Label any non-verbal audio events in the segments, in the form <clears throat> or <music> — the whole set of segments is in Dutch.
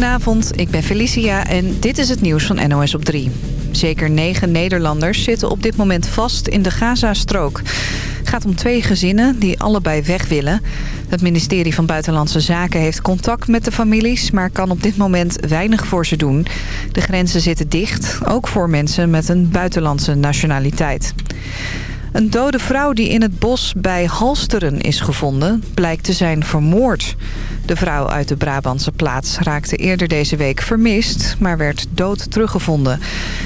Goedenavond, ik ben Felicia en dit is het nieuws van NOS op 3. Zeker negen Nederlanders zitten op dit moment vast in de Gaza-strook. Het gaat om twee gezinnen die allebei weg willen. Het ministerie van Buitenlandse Zaken heeft contact met de families... maar kan op dit moment weinig voor ze doen. De grenzen zitten dicht, ook voor mensen met een buitenlandse nationaliteit. Een dode vrouw die in het bos bij Halsteren is gevonden... blijkt te zijn vermoord. De vrouw uit de Brabantse plaats raakte eerder deze week vermist... maar werd dood teruggevonden.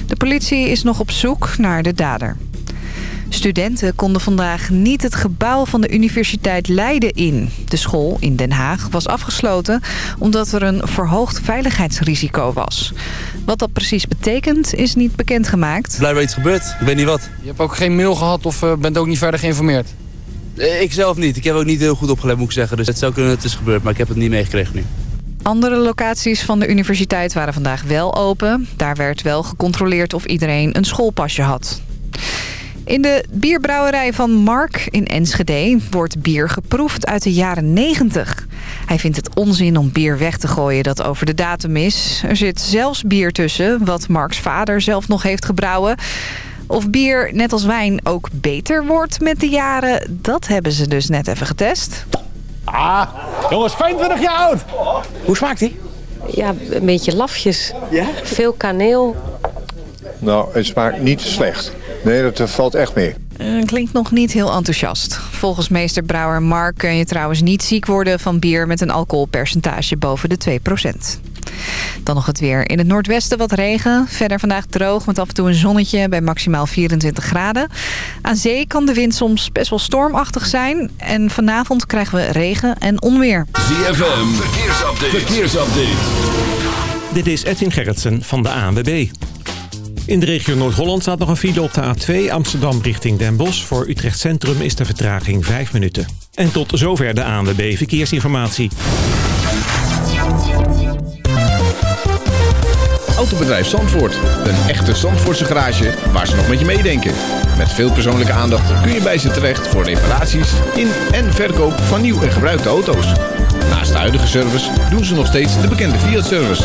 De politie is nog op zoek naar de dader. Studenten konden vandaag niet het gebouw van de Universiteit Leiden in. De school in Den Haag was afgesloten omdat er een verhoogd veiligheidsrisico was. Wat dat precies betekent is niet bekendgemaakt. Blijkbaar iets gebeurd, ik weet niet wat. Je hebt ook geen mail gehad of uh, bent ook niet verder geïnformeerd? Eh, ik zelf niet. Ik heb ook niet heel goed opgelet moet ik zeggen. Dus het zou kunnen dat het is gebeurd, maar ik heb het niet meegekregen nu. Andere locaties van de universiteit waren vandaag wel open. Daar werd wel gecontroleerd of iedereen een schoolpasje had. In de bierbrouwerij van Mark in Enschede wordt bier geproefd uit de jaren 90. Hij vindt het onzin om bier weg te gooien dat over de datum is. Er zit zelfs bier tussen, wat Marks vader zelf nog heeft gebrouwen. Of bier, net als wijn, ook beter wordt met de jaren, dat hebben ze dus net even getest. Ah, jongens, 25 jaar oud. Hoe smaakt die? Ja, een beetje lafjes. Ja? Veel kaneel. Nou, het smaakt niet slecht. Nee, dat valt echt mee. Uh, klinkt nog niet heel enthousiast. Volgens meesterbrouwer Mark kun je trouwens niet ziek worden van bier met een alcoholpercentage boven de 2%. Dan nog het weer. In het noordwesten wat regen. Verder vandaag droog met af en toe een zonnetje bij maximaal 24 graden. Aan zee kan de wind soms best wel stormachtig zijn. En vanavond krijgen we regen en onweer. ZFM, verkeersupdate. verkeersupdate. Dit is Edwin Gerritsen van de ANWB. In de regio Noord-Holland staat nog een file op de A2 Amsterdam richting Den Bosch. Voor Utrecht Centrum is de vertraging 5 minuten. En tot zover de ANWB Verkeersinformatie. Autobedrijf Zandvoort. Een echte Zandvoortse garage waar ze nog met je meedenken. Met veel persoonlijke aandacht kun je bij ze terecht voor reparaties in en verkoop van nieuw en gebruikte auto's. Naast de huidige service doen ze nog steeds de bekende Fiat-service.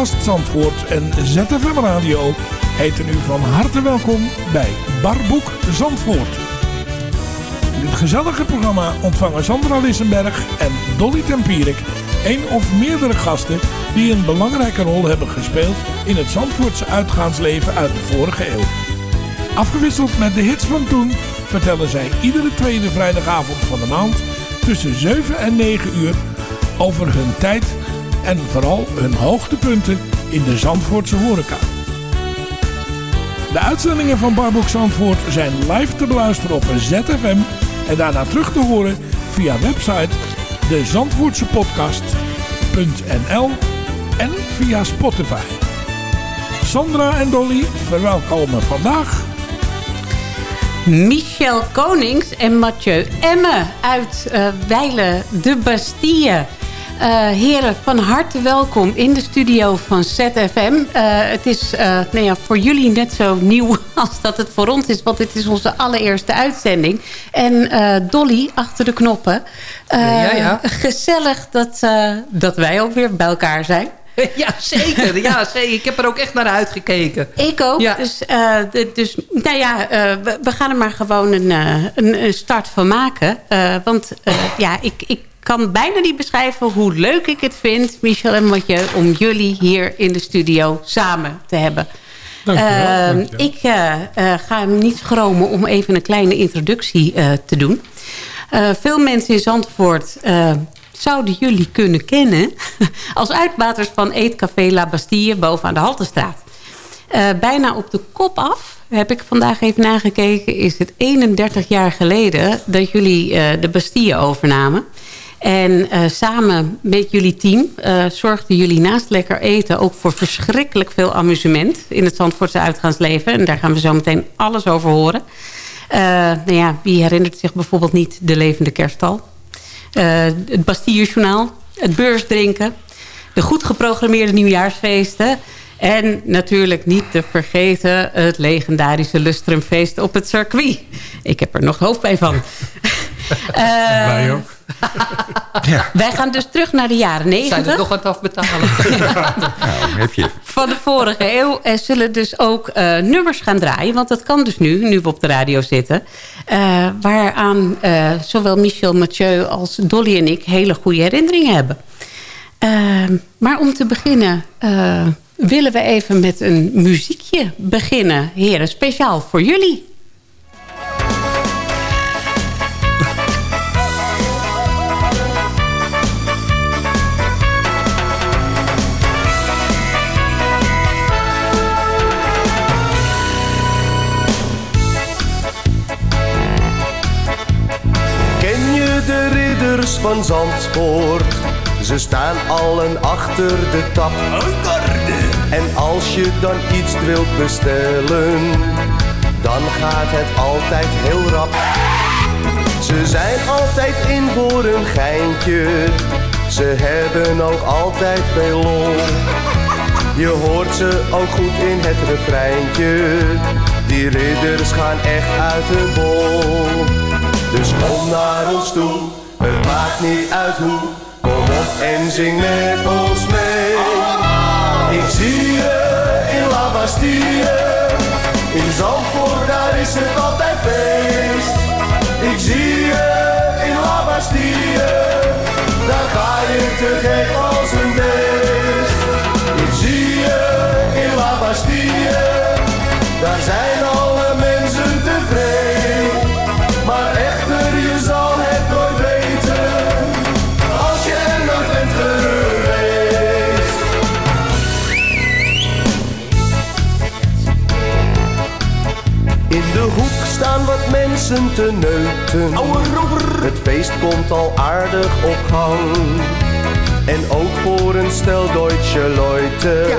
Zandvoort en ZFM Radio heten u van harte welkom bij Barboek Zandvoort. In dit gezellige programma ontvangen Sandra Lissenberg en Dolly Tempierik één of meerdere gasten die een belangrijke rol hebben gespeeld in het Zandvoortse uitgaansleven uit de vorige eeuw. Afgewisseld met de hits van toen vertellen zij iedere tweede vrijdagavond van de maand tussen 7 en 9 uur over hun tijd en vooral hun hoogtepunten in de Zandvoortse horeca. De uitzendingen van Barboek Zandvoort zijn live te beluisteren op ZFM en daarna terug te horen via website de Zandvoortse podcast.nl en via Spotify. Sandra en Dolly verwelkomen vandaag... Michel Konings en Mathieu Emme uit uh, Weilen de Bastille... Uh, heren, van harte welkom in de studio van ZFM. Uh, het is uh, nou ja, voor jullie net zo nieuw <laughs> als dat het voor ons is. Want dit is onze allereerste uitzending. En Dolly achter de knoppen. ja, ja. Gezellig dat, dat wij ook weer bij elkaar zijn. <laughs> Ja, zeker. Ja, zeker. Ik heb er ook echt naar uitgekeken. Ik ook. Ja. Dus, dus nou ja, we, we, gaan er maar gewoon een, een, een start van maken. want ja, ik, ik kan bijna niet beschrijven hoe leuk ik het vind, Michel en Mathieu, om jullie hier in de studio samen te hebben. Uh, ik uh, uh, ga hem niet schromen om even een kleine introductie uh, te doen. veel mensen in Zandvoort zouden jullie kunnen kennen... <laughs> als uitbaters van Eetcafé La Bastille boven aan de Haltestraat. bijna op de kop af heb ik vandaag even nagekeken, is het 31 jaar geleden dat jullie eh, de Bastille overnamen. En eh, samen met jullie team uh, zorgden jullie naast lekker eten... ook voor verschrikkelijk veel amusement in het Zandvoortse uitgaansleven. En daar gaan we zo meteen alles over horen. Uh, nou ja, wie herinnert zich bijvoorbeeld niet de levende kerststal? het Bastille-journaal, het beursdrinken... de goed geprogrammeerde nieuwjaarsfeesten... En natuurlijk niet te vergeten het legendarische Lustrumfeest op het circuit. Ik heb er nog hoofdpijn van. uh, <laughs> Wij ook. Ja. <laughs> Wij gaan dus terug naar de jaren 90. Zijn er nog wat afbetalen? nou, heb je. Van de vorige eeuw. En zullen dus ook uh, nummers gaan draaien. Want dat kan dus nu, nu we op de radio zitten. Uh, waaraan uh, zowel Michel Mathieu als Dolly en ik hele goede herinneringen hebben. maar om te beginnen willen we even met een muziekje beginnen. Heren, speciaal voor jullie. Van Zandvoort? Ze staan allen achter de tap. En als je dan iets wilt bestellen, dan gaat het altijd heel rap. Ze zijn altijd in voor een geintje, ze hebben ook altijd veel lol. Je hoort ze ook goed in het refreintje, die ridders gaan echt uit hun bol. Dus kom naar ons toe, het maakt niet uit hoe, kom op en zing met ons mee. Ik zie je in La Bastille, in Zandvoort, daar is het altijd feest. Ik zie je in La Bastille, daar ga je te gek mensen te neuten. Het feest komt al aardig op gang. En ook voor een stel Deutsche Leute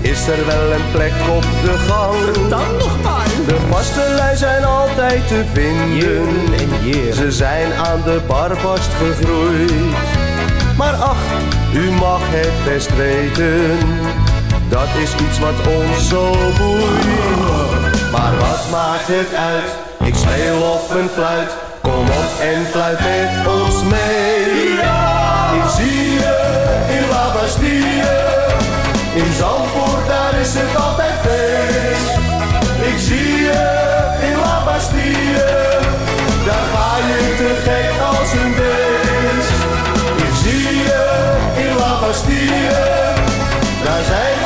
is er wel een plek op de gang. Dan nog maar. De vastelui zijn altijd te vinden. Ze zijn aan de bar vastgegroeid. Maar ach, u mag het best weten. Dat is iets wat ons zo boeit. Maar wat maakt het uit? Ik speel op een fluit. Kom op en fluit met ons mee. Ik zie je in La Bastille. In Zandvoort, daar is het altijd feest. Ik zie je in La Bastille. Daar ga je te gek als een beest. Ik zie je in La Bastille. Daar zijn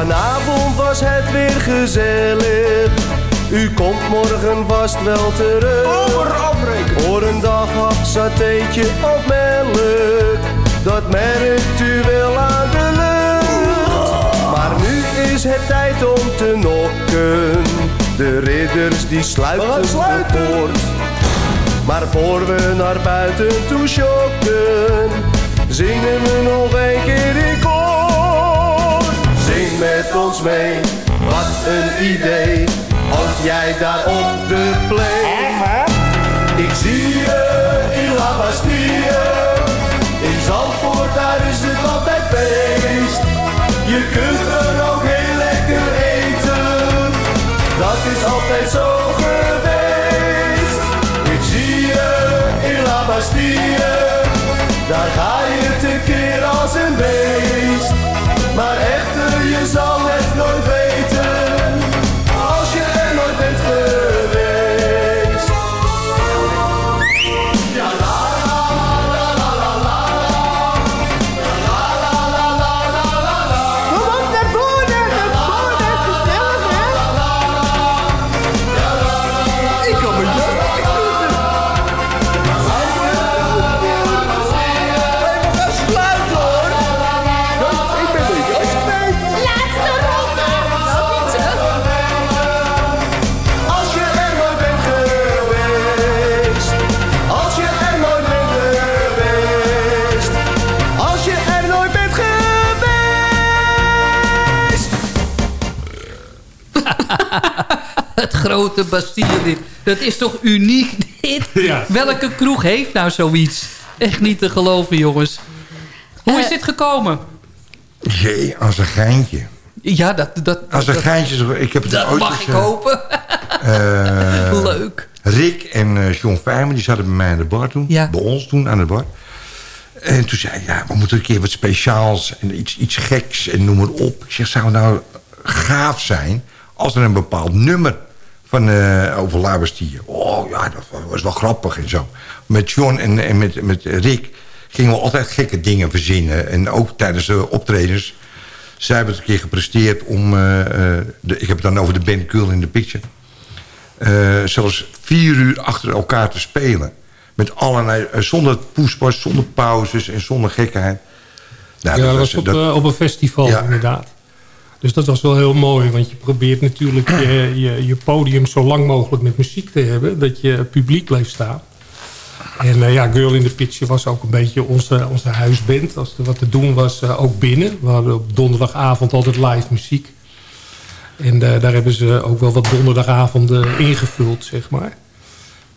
Vanavond was het weer gezellig. U komt morgen vast wel terug. Voor een dag hap satéetje of melk. Dat merkt u wel aan de lucht. Maar nu is het tijd om te nokken. De ridders die sluiten de poort. Maar voor we naar buiten toe schokken, zingen we nog een keer in met ons mee, wat een idee, als jij daar op de play. Ik zie je in La Bastille, in Zandvoort, daar is het altijd feest. Je kunt Bastille dit. Dat is toch uniek dit? <laughs> Welke kroeg heeft nou zoiets? Echt niet te geloven, jongens. Hoe is dit gekomen? Jee, als een geintje. Ja, dat... dat Als een dat- geintje, ik heb het Dat ooit mag eens, ik eh, hopen. eh, <laughs> Leuk. Rick en eh, John Fijmen, die zaten bij mij aan de bar toen. Bij ons toen aan de bar. En toen zei hij, ja, we moeten een keer wat speciaals en iets, iets geks en noem maar op. Ik zeg, zou het nou gaaf zijn als er een bepaald nummer van eh over Bastille. Oh ja, dat was- wel grappig en zo. Met John en, en met, met Rick gingen we altijd gekke dingen verzinnen. En ook tijdens de optredens. Zij hebben het een keer gepresteerd om... eh, eh, de, ik heb het dan over de band Girl in the Picture. Eh, zelfs vier uur achter elkaar te spelen. Met allerlei, zonder poespas, zonder pauzes en zonder gekheid. Nou, ja, dat was- op, dat- op een festival Ja. inderdaad. Dus dat was wel heel mooi, want je probeert natuurlijk je, je, je podium zo lang mogelijk met muziek te hebben, dat je publiek blijft staan. En eh, ja, Girl in the Picture was ook een beetje onze, onze huisband. Als er wat te doen was, eh, ook binnen. We hadden op donderdagavond altijd live muziek. En eh, daar hebben ze ook wel wat donderdagavonden ingevuld, zeg maar.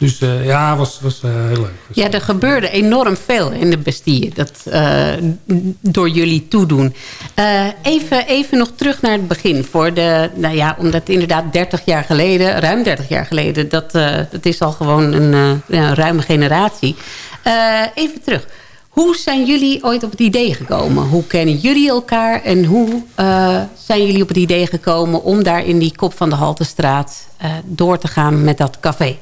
Dus eh, ja, was, was eh, heel leuk. Ja, er gebeurde enorm veel in de Bastille. Dat, eh, door jullie toedoen. Even, even nog terug naar het begin. Voor de, nou ja, omdat inderdaad 30 jaar geleden, ruim 30 jaar geleden... dat, dat is al gewoon een, ja, ruime generatie. Even terug. Hoe zijn jullie ooit op het idee gekomen? Hoe kennen jullie elkaar? En hoe zijn jullie op het idee gekomen... om daar in die kop van de Haltestraat door te gaan met dat café?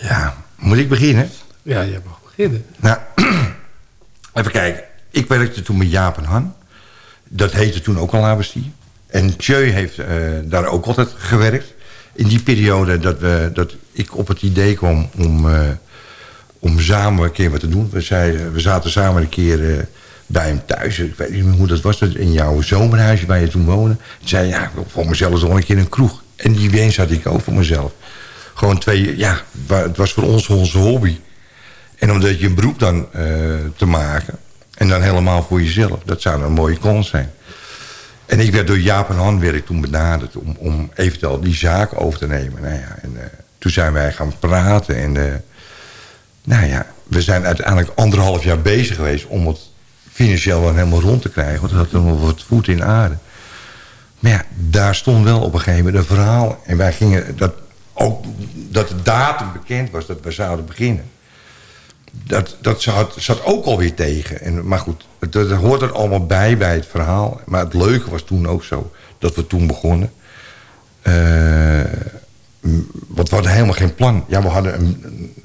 Ja, moet ik beginnen? Ja, je mag beginnen. Nou, <clears throat> even kijken. Ik werkte toen met Jaap en Han. Dat heette toen ook al Labestie. En Tjeu heeft eh, daar ook altijd gewerkt. In die periode dat, we, dat ik op het idee kwam om, eh, om samen een keer wat te doen. We, zeiden, we zaten samen een keer eh, bij hem thuis. Ik weet niet meer hoe dat was. dat In jouw zomerhuisje waar je toen woonde. Ik zei, ja, ik wil voor mezelf toch een keer een kroeg. En die wens had ik ook voor mezelf. Gewoon twee, ja, het was voor ons onze hobby. En omdat je een beroep dan eh, te maken... en dan helemaal voor jezelf, dat zou een mooie kans zijn. En ik werd door Jaap en Han werd ik toen benaderd... om, om eventueel die zaak over te nemen. Nou ja, en, eh, toen zijn wij gaan praten. En eh, nou ja, we zijn uiteindelijk anderhalf jaar bezig geweest... om het financieel dan helemaal rond te krijgen. Want had nog wat voet in aarde. Maar ja, daar stond wel op een gegeven moment een verhaal. En wij gingen dat ook dat de datum bekend was dat we zouden beginnen. Dat, dat zat, zat ook alweer tegen. En, maar goed, dat hoort er allemaal bij, bij het verhaal. Maar het leuke was toen ook zo, dat we toen begonnen. M- want we hadden helemaal geen plan. Ja, we hadden een,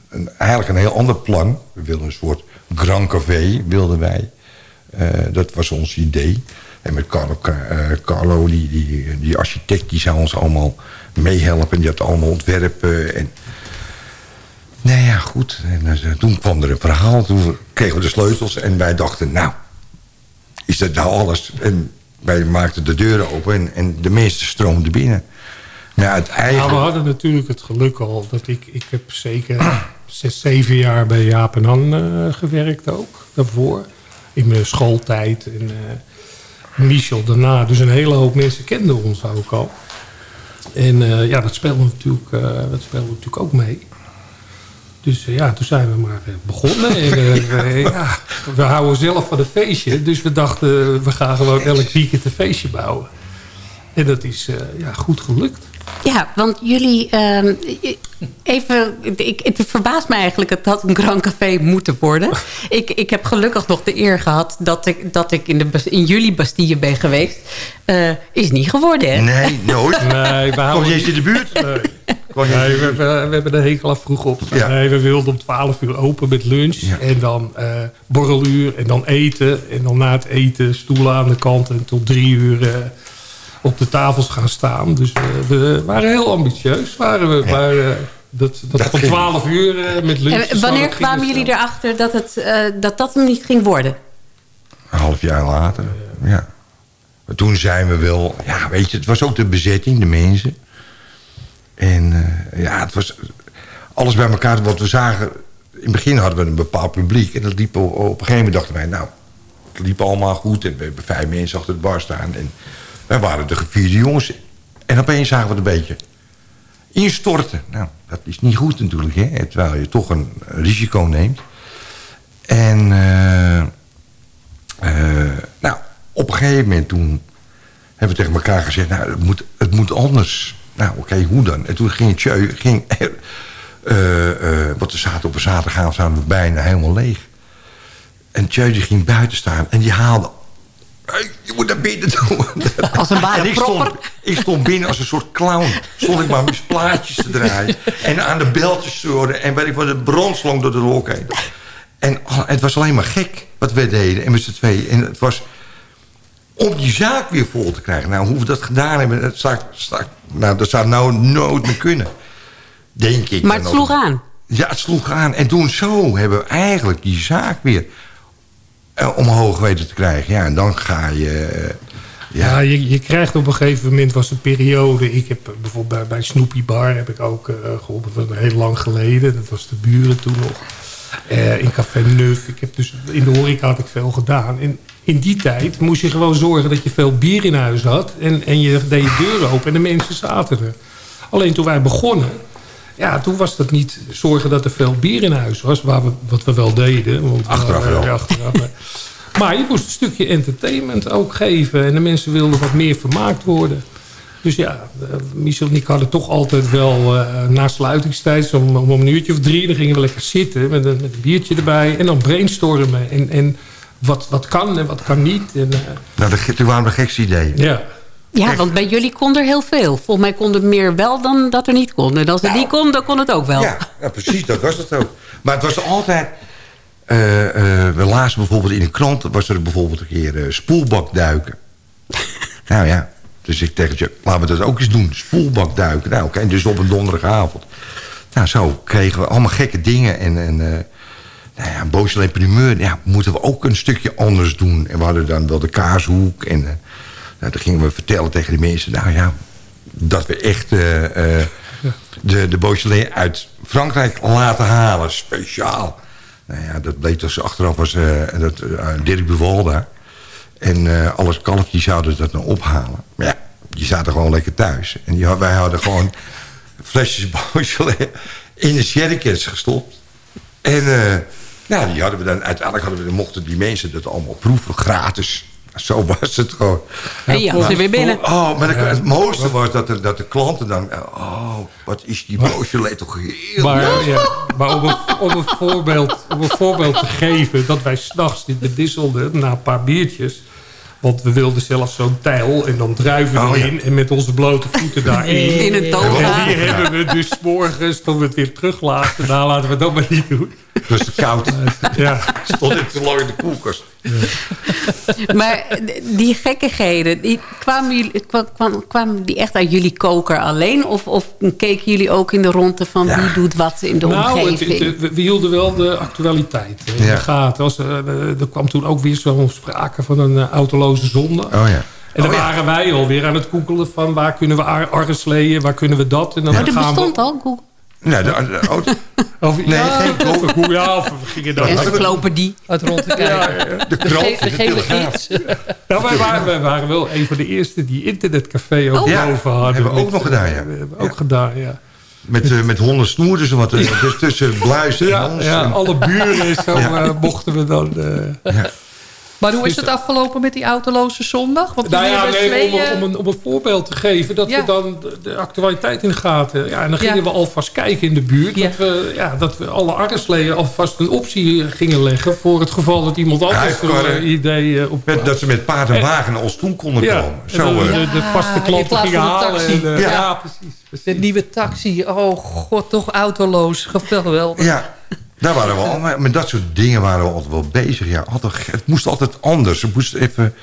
een- eigenlijk een heel ander plan. We wilden een soort Grand Café, wilden wij. Eh, dat was ons idee. En met Carlo, eh, Carlo die, die, die architect, die zou ons allemaal meehelpen. Die had allemaal ontwerpen. En, nou ja, goed. En eh, toen kwam er een verhaal. Toen kregen we de sleutels. En wij dachten, nou, is dat nou alles? En wij maakten de deuren open. En, en de meeste stroomden binnen. Nou, het eigen... Nou, we hadden natuurlijk het geluk al dat ik... Ik heb zeker zes, zeven jaar bij Jaap en Han eh, gewerkt ook. Daarvoor. In mijn schooltijd. En eh, Michel daarna. Dus een hele hoop mensen kenden ons ook al. En eh, ja, dat speelde natuurlijk, eh, dat speelde natuurlijk ook mee. Dus eh, ja, toen zijn we maar begonnen. En, <laughs> ja, we houden zelf van een feestje. Dus we dachten, we gaan gewoon elk weekend een feestje bouwen. En dat is ja, goed gelukt. Ja, want jullie... ehm, even, ik, het verbaast me eigenlijk dat dat een Grand Café moeten worden. ik, ik heb gelukkig nog de eer gehad dat ik, dat ik in, de, in jullie Bastille ben geweest. Eh, is niet geworden, hè? Nee, nooit. <laughs> Nee, Kom je eens in de buurt? Nee, Nee, we, we, we hebben de hekel af vroeg op. Ja. Nee, we wilden om 12 uur open met lunch. En dan eh, borreluur. En dan eten. En dan na het eten stoelen aan de kant. En tot drie uur eh, op de tafels gaan staan. Dus eh, we waren heel ambitieus. Waren we, maar eh, dat, dat, van ging- 12 uur eh, met lunch. En wanneer kwamen jullie erachter dat het, eh, dat, dat hem niet ging worden? Een half jaar later, ja. Maar toen zijn we wel... Ja, weet je, het was ook de bezetting, de mensen. En eh, ja, het was alles bij elkaar. Wat we zagen... In het begin hadden we een bepaald publiek. En dat liep op, op een gegeven moment dachten wij... Nou, het liep allemaal goed. En we hebben vijf mensen achter het bar staan. En wij waren de gevierde jongens. En opeens zagen we het een beetje... instorten. Nou, dat is niet goed natuurlijk, hè? terwijl je toch een risico neemt. En eh, eh, nou, op een gegeven moment toen hebben we tegen elkaar gezegd... nou, het moet, het moet anders. Nou, oké, hoe dan? En toen ging Tjeu... Ging, uh, want we zaten op een zaterdagavond zaten we bijna helemaal leeg. En Tjeu die ging buiten staan en die haalde... Je moet naar binnen doen. Als een ware ik stond, ik stond binnen als een soort clown. Stond ik maar mijn plaatjes te draaien. En aan de beltjes te worden. En weet ik wat, de bronslang door de heen. En oh, het was alleen maar gek wat we deden. En met z'n tweeën. En het was om die zaak weer vol te krijgen. Nou, hoe we dat gedaan hebben, dat zou, nou, dat zou nou nooit meer kunnen. Denk ik. Maar het sloeg aan. Ja, het sloeg aan. En toen zo hebben we eigenlijk die zaak weer omhoog weten te krijgen. Ja, en dan ga je... Uh, ja, ja je, je, krijgt op een gegeven moment was een periode... Ik heb bijvoorbeeld bij, bij Snoopy Bar heb ik ook uh, geholpen. Dat heel lang geleden. Dat was de buren toen nog. in Café Neuf. Ik heb dus, in de horeca had ik veel gedaan. En in die tijd moest je gewoon zorgen dat je veel bier in huis had. En, en je deed je deur open en de mensen zaten er. Alleen toen wij begonnen... Ja, toen was dat niet zorgen dat er veel bier in huis was. Waar we, wat we wel deden. Want, achteraf wel. Ja, achteraf, maar je moest een stukje entertainment ook geven. En de mensen wilden wat meer vermaakt worden. Dus ja, Michel en ik hadden toch altijd wel uh, na sluitingstijd... Om, om een uurtje of drie, dan gingen we lekker zitten met een, met een biertje erbij. En dan brainstormen. En, en wat, wat kan en wat kan niet. En, uh, nou, de, toen waren de gekste ideeën. Ja. Ja, want bij jullie kon er heel veel. Volgens mij kon er meer wel dan dat er niet kon. En als er nou, niet kon, dan kon het ook wel. Ja, ja, precies, dat was het ook. Maar het was altijd... Uh, uh, we lazen bijvoorbeeld in een krant... was er bijvoorbeeld een keer uh, spoelbakduiken. <laughs> nou ja, dus ik tegen je... laten we dat ook eens doen, spoelbakduiken. Nou, oké, okay, dus op een donderdagavond. Nou, zo kregen we allemaal gekke dingen. En, en nou ja, Beaujolais primeur, ja, moeten we ook een stukje anders doen. En we hadden dan wel de kaashoek. En nou, dan gingen we vertellen tegen de mensen... nou ja, dat we echt uh, uh, de, de Beaujolais uit Frankrijk laten halen. Speciaal. Nou ja, dat bleek dus achteraf was dat, Dirk Buwalda. En alles kalfjes zouden dat dan ophalen. Maar ja, die zaten gewoon lekker thuis. En die, wij hadden gewoon <laughs> flesjes Beaujolais in de sherrykens gestopt. En... Nou, die hadden we dan, uiteindelijk hadden we, mochten die mensen dat allemaal proeven, gratis. Zo was het gewoon. En je had ze weer binnen. Oh, maar het, het mooiste was dat de, dat de klanten dan... Oh, wat is die Beaujolais toch heel Maar, ja, maar om, een, om, een voorbeeld, om een voorbeeld te geven... dat wij s'nachts niet bedisselden na een paar biertjes... Want we wilden zelfs zo'n tijl en dan druiven oh, erin... Ja. en met onze blote voeten daarin. <laughs> In een toga. En die hebben we dus morgens, toen we het weer teruglaten... nou, laten we dat maar niet doen. Het was te koud. <laughs> Ja. Stond het te lang in de koelkast. Ja. Maar die gekkigheden, die kwamen, jullie, kwam, kwamen die echt uit jullie koker alleen? Of, of keken jullie ook in de ronde van ja. wie doet wat in de nou, omgeving? Het, het, we hielden wel de actualiteit in ja. de gaten. Als, uh, er kwam toen ook weer zo'n sprake van een uh, autoloze zondag. Oh ja. En dan oh, waren wij alweer aan het googelen van waar kunnen we arresleeën, waar kunnen we dat. En dan maar er gaan bestond we... al Google. Nee, de, de auto. Of, nee, ja, geen Google. Ja, of we gingen dan... Encyclopedie. Uit rond te kijken. Ja, de krant, de, gele gids. Nou, wij, waren, wij waren wel een van de eerste die internetcafé ook oh, boven hadden. hebben we ook met, nog gedaan, ja. We hebben ook gedaan, ja. Met, uh, met honderd snoerders en wat. Uh, dus tussen bluis en ja, ons. Ja, en... alle buren en zo uh, mochten we dan... ja. Maar hoe is het afgelopen met die autoloze zondag? Want nou ja, nee, om, om, een, om een voorbeeld te geven... dat ja. we dan de, actualiteit in de gaten... Ja, en dan gingen ja. we alvast kijken in de buurt... Dat, we, ja, dat we alle arresleden alvast een optie gingen leggen... voor het geval dat iemand anders een idee op... Met, dat ze met paard en wagen naar ons toe konden komen. Zo, de, de, de, vaste klanten gingen halen. En, uh, ja. precies, precies. De nieuwe taxi. Oh god, toch autoloos. Geweldig. Ja. Daar waren we met dat soort dingen waren we altijd wel bezig. Ja, altijd, het moest altijd anders. Het moest even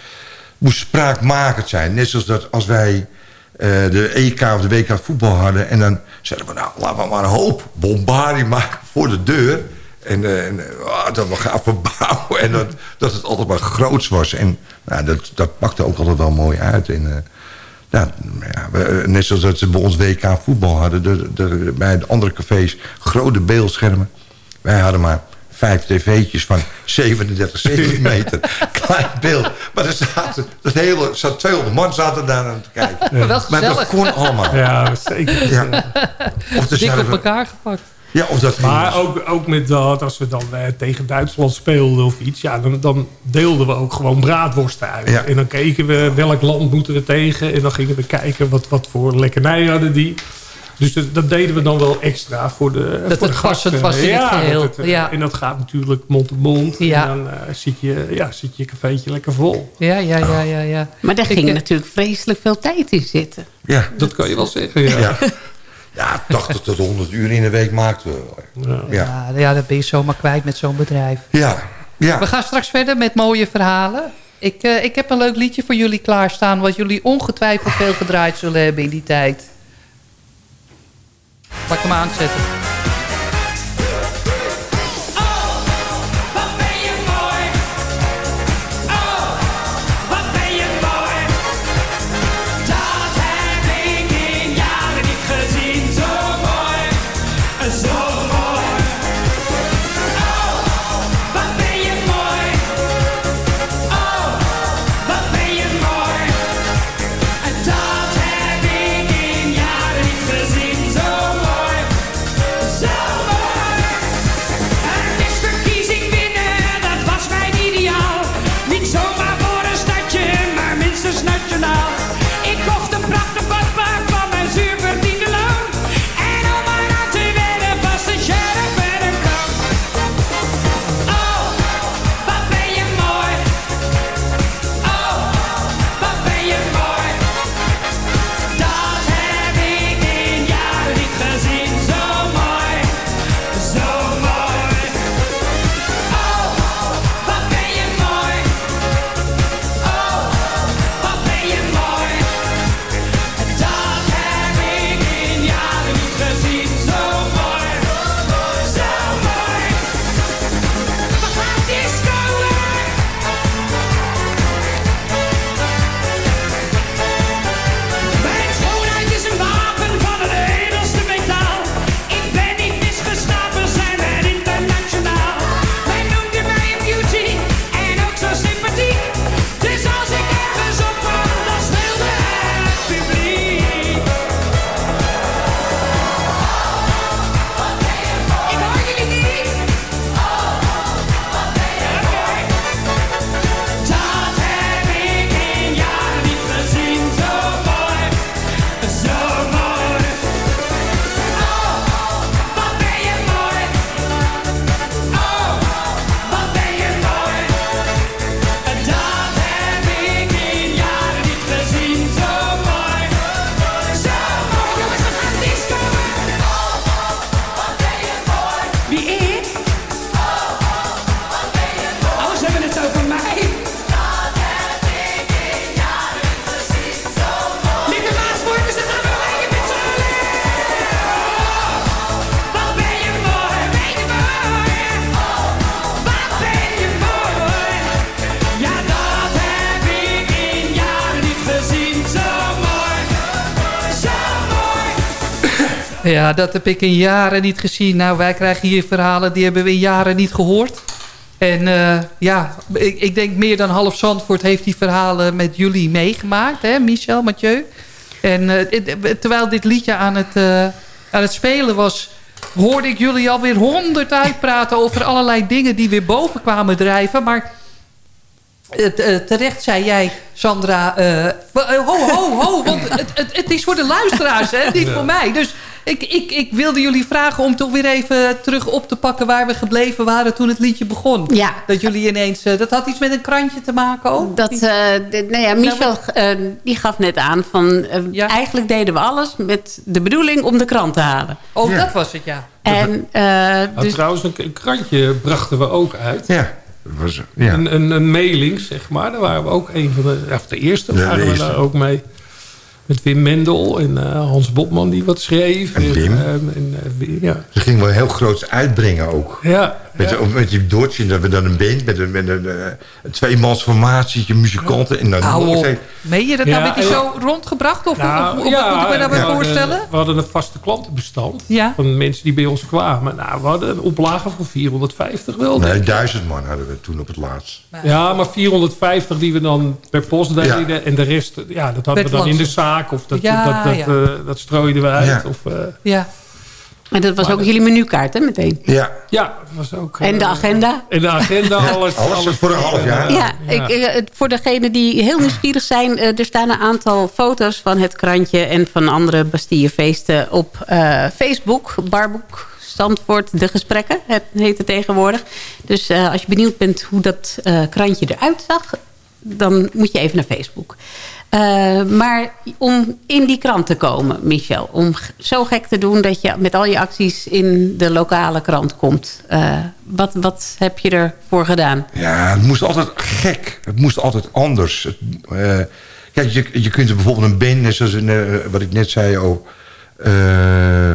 moest spraakmakend zijn. Net zoals dat als wij uh, de EK of de WK voetbal hadden... en dan zeiden we, nou, laten we maar een hoop bombardie maken voor de deur... En, uh, dat we gaan <laughs> verbouwen. En dat, dat het altijd maar groots was. En nou, dat, dat pakte ook altijd wel mooi uit. En, nou, ja, net zoals dat ze bij ons WK voetbal hadden. De, de, bij de andere cafés grote beeldschermen. Wij hadden maar vijf tv'tjes van 37 centimeter. <laughs> Klein beeld. Maar er zaten, dat hele, zat 200 man zaten daar aan te kijken. Wel maar dat kon allemaal. Ja, zeker. Ja. Of Dik op elkaar gepakt. Ja, of dat Maar ook, ook met dat, als we dan eh, tegen Duitsland speelden of iets... Ja, dan, dan deelden we ook gewoon braadworsten uit. Ja. En dan keken we welk land moeten we tegen. En dan gingen we kijken wat, wat voor lekkernij hadden die. Dus dat, dat deden we dan wel extra voor de Dat voor het de passend was in het geheel. dat het, eh, Ja. En dat gaat natuurlijk mond op mond. Ja. En dan eh, zit, je, ja, zit je cafeetje lekker vol. Ja, ja, ja, ja. ja. Maar daar Ik, ging eh, natuurlijk vreselijk veel tijd in zitten. Ja. Dat kan je wel zeggen, ja. Ja. ja, 80 tot 100 uur in de week maakten we. Ja. Ja. Dat ben je zomaar kwijt met zo'n bedrijf. Ja. ja. We gaan straks verder met mooie verhalen. Ik, eh, ik heb een leuk liedje voor jullie klaarstaan... wat jullie ongetwijfeld veel gedraaid zullen hebben in die tijd. Ik hem aanzetten. Ja, dat heb ik in jaren niet gezien. Nou, wij krijgen hier verhalen die hebben we in jaren niet gehoord. En eh, ja, ik, ik denk meer dan half Zandvoort heeft die verhalen met jullie meegemaakt. Hè, Michel, Mathieu. En eh, het- terwijl dit liedje aan het, eh, aan het spelen was... hoorde ik jullie alweer honderd uitpraten over allerlei dingen... die weer boven kwamen drijven. Maar eh, terecht zei jij, Sandra... eh, eh, ho, ho, ho, want het, het, het is voor de luisteraars, hè, niet Ja. voor mij. Dus ik, ik, ik wilde jullie vragen om toch weer even terug op te pakken... waar we gebleven waren toen het liedje begon. Ja. Dat jullie ineens... eh, dat had iets met een krantje te maken ook? Dat, eh, de- nou ja, Michel eh, die gaf net aan van... eigenlijk deden we alles met de bedoeling om de krant te halen. Oh, dat was het, ja. En, eh, Nou, dus, trouwens, een, een krantje brachten we ook uit. Ja. Was, ja. Een, een, een mailing, zeg maar. Daar waren we ook een van de... Of de eerste Ja, de waren we eerste. daar ook mee. Met Wim Mendel en eh, Hans Botman die wat schreef. En Wim. eh, en, eh, ja. Ze gingen wel heel groots uitbrengen ook. Ja, Met, Ja. met die Dodge, dat we dan een band met een, met een, eh, een tweemansformatie, muzikanten. En dan Meen je dat nou Ja, met die ja. show rondgebracht? Of, Nou, of, of wat ja, daarbij voorstellen? We hadden een vaste klantenbestand Ja. van mensen die bij ons kwamen. Nou, we hadden een oplage van 450 wel. Nee, duizend man hadden we toen op het laatst. Ja, maar 450 die we dan per post deden. En de rest, ja, dat hadden we dan in de zaak. Of dat, Ja, dat, dat, ja. eh, dat strooiden we uit. Ja. Of, eh, Ja. En dat was ook jullie menukaart, hè, meteen? Ja. ja, dat was ook... En de eh, agenda? En de agenda, alles. Alles voor een half jaar. Ja, Ik, eh, het- voor degenen die heel nieuwsgierig zijn... eh, er staan een aantal foto's van het krantje... en van andere Bastillefeesten op eh, Facebook. Barboek Zandvoort, de gesprekken, het heet het tegenwoordig. Dus eh, als je benieuwd bent hoe dat eh, krantje eruit zag... dan moet je even naar Facebook. Eh, maar om in die krant te komen, Michel... om zo gek te doen dat je met al je acties in de lokale krant komt... eh, wat, wat heb je ervoor gedaan? Ja, het moest altijd gek. Het moest altijd anders. Eh, kijk, je, je kunt er bijvoorbeeld een band, zoals wat ik net zei ook... eh,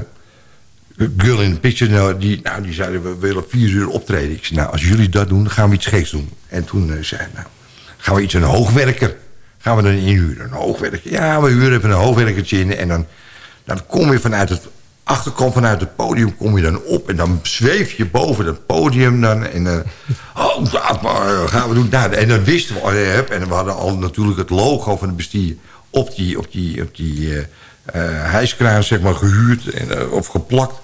Girl in the nou, die, nou, die zeiden we willen vier uur optreden. Ik zei, nou, als jullie dat doen, gaan we iets geks doen. En toen zei hij, nou, gaan we iets een hoogwerker. Gaan we dan inhuren, een hoogwerker. Ja, we huren even een hoogwerkertje in. En dan, dan kom je vanuit het achterkant vanuit het podium kom je dan op en dan zweef je boven het podium dan en eh, <laughs> oh dat maar eh, gaan we doen nou, en dan wisten we en we hadden al natuurlijk het logo van het bestier op die op die op die eh, hijskraan zeg maar gehuurd en, of geplakt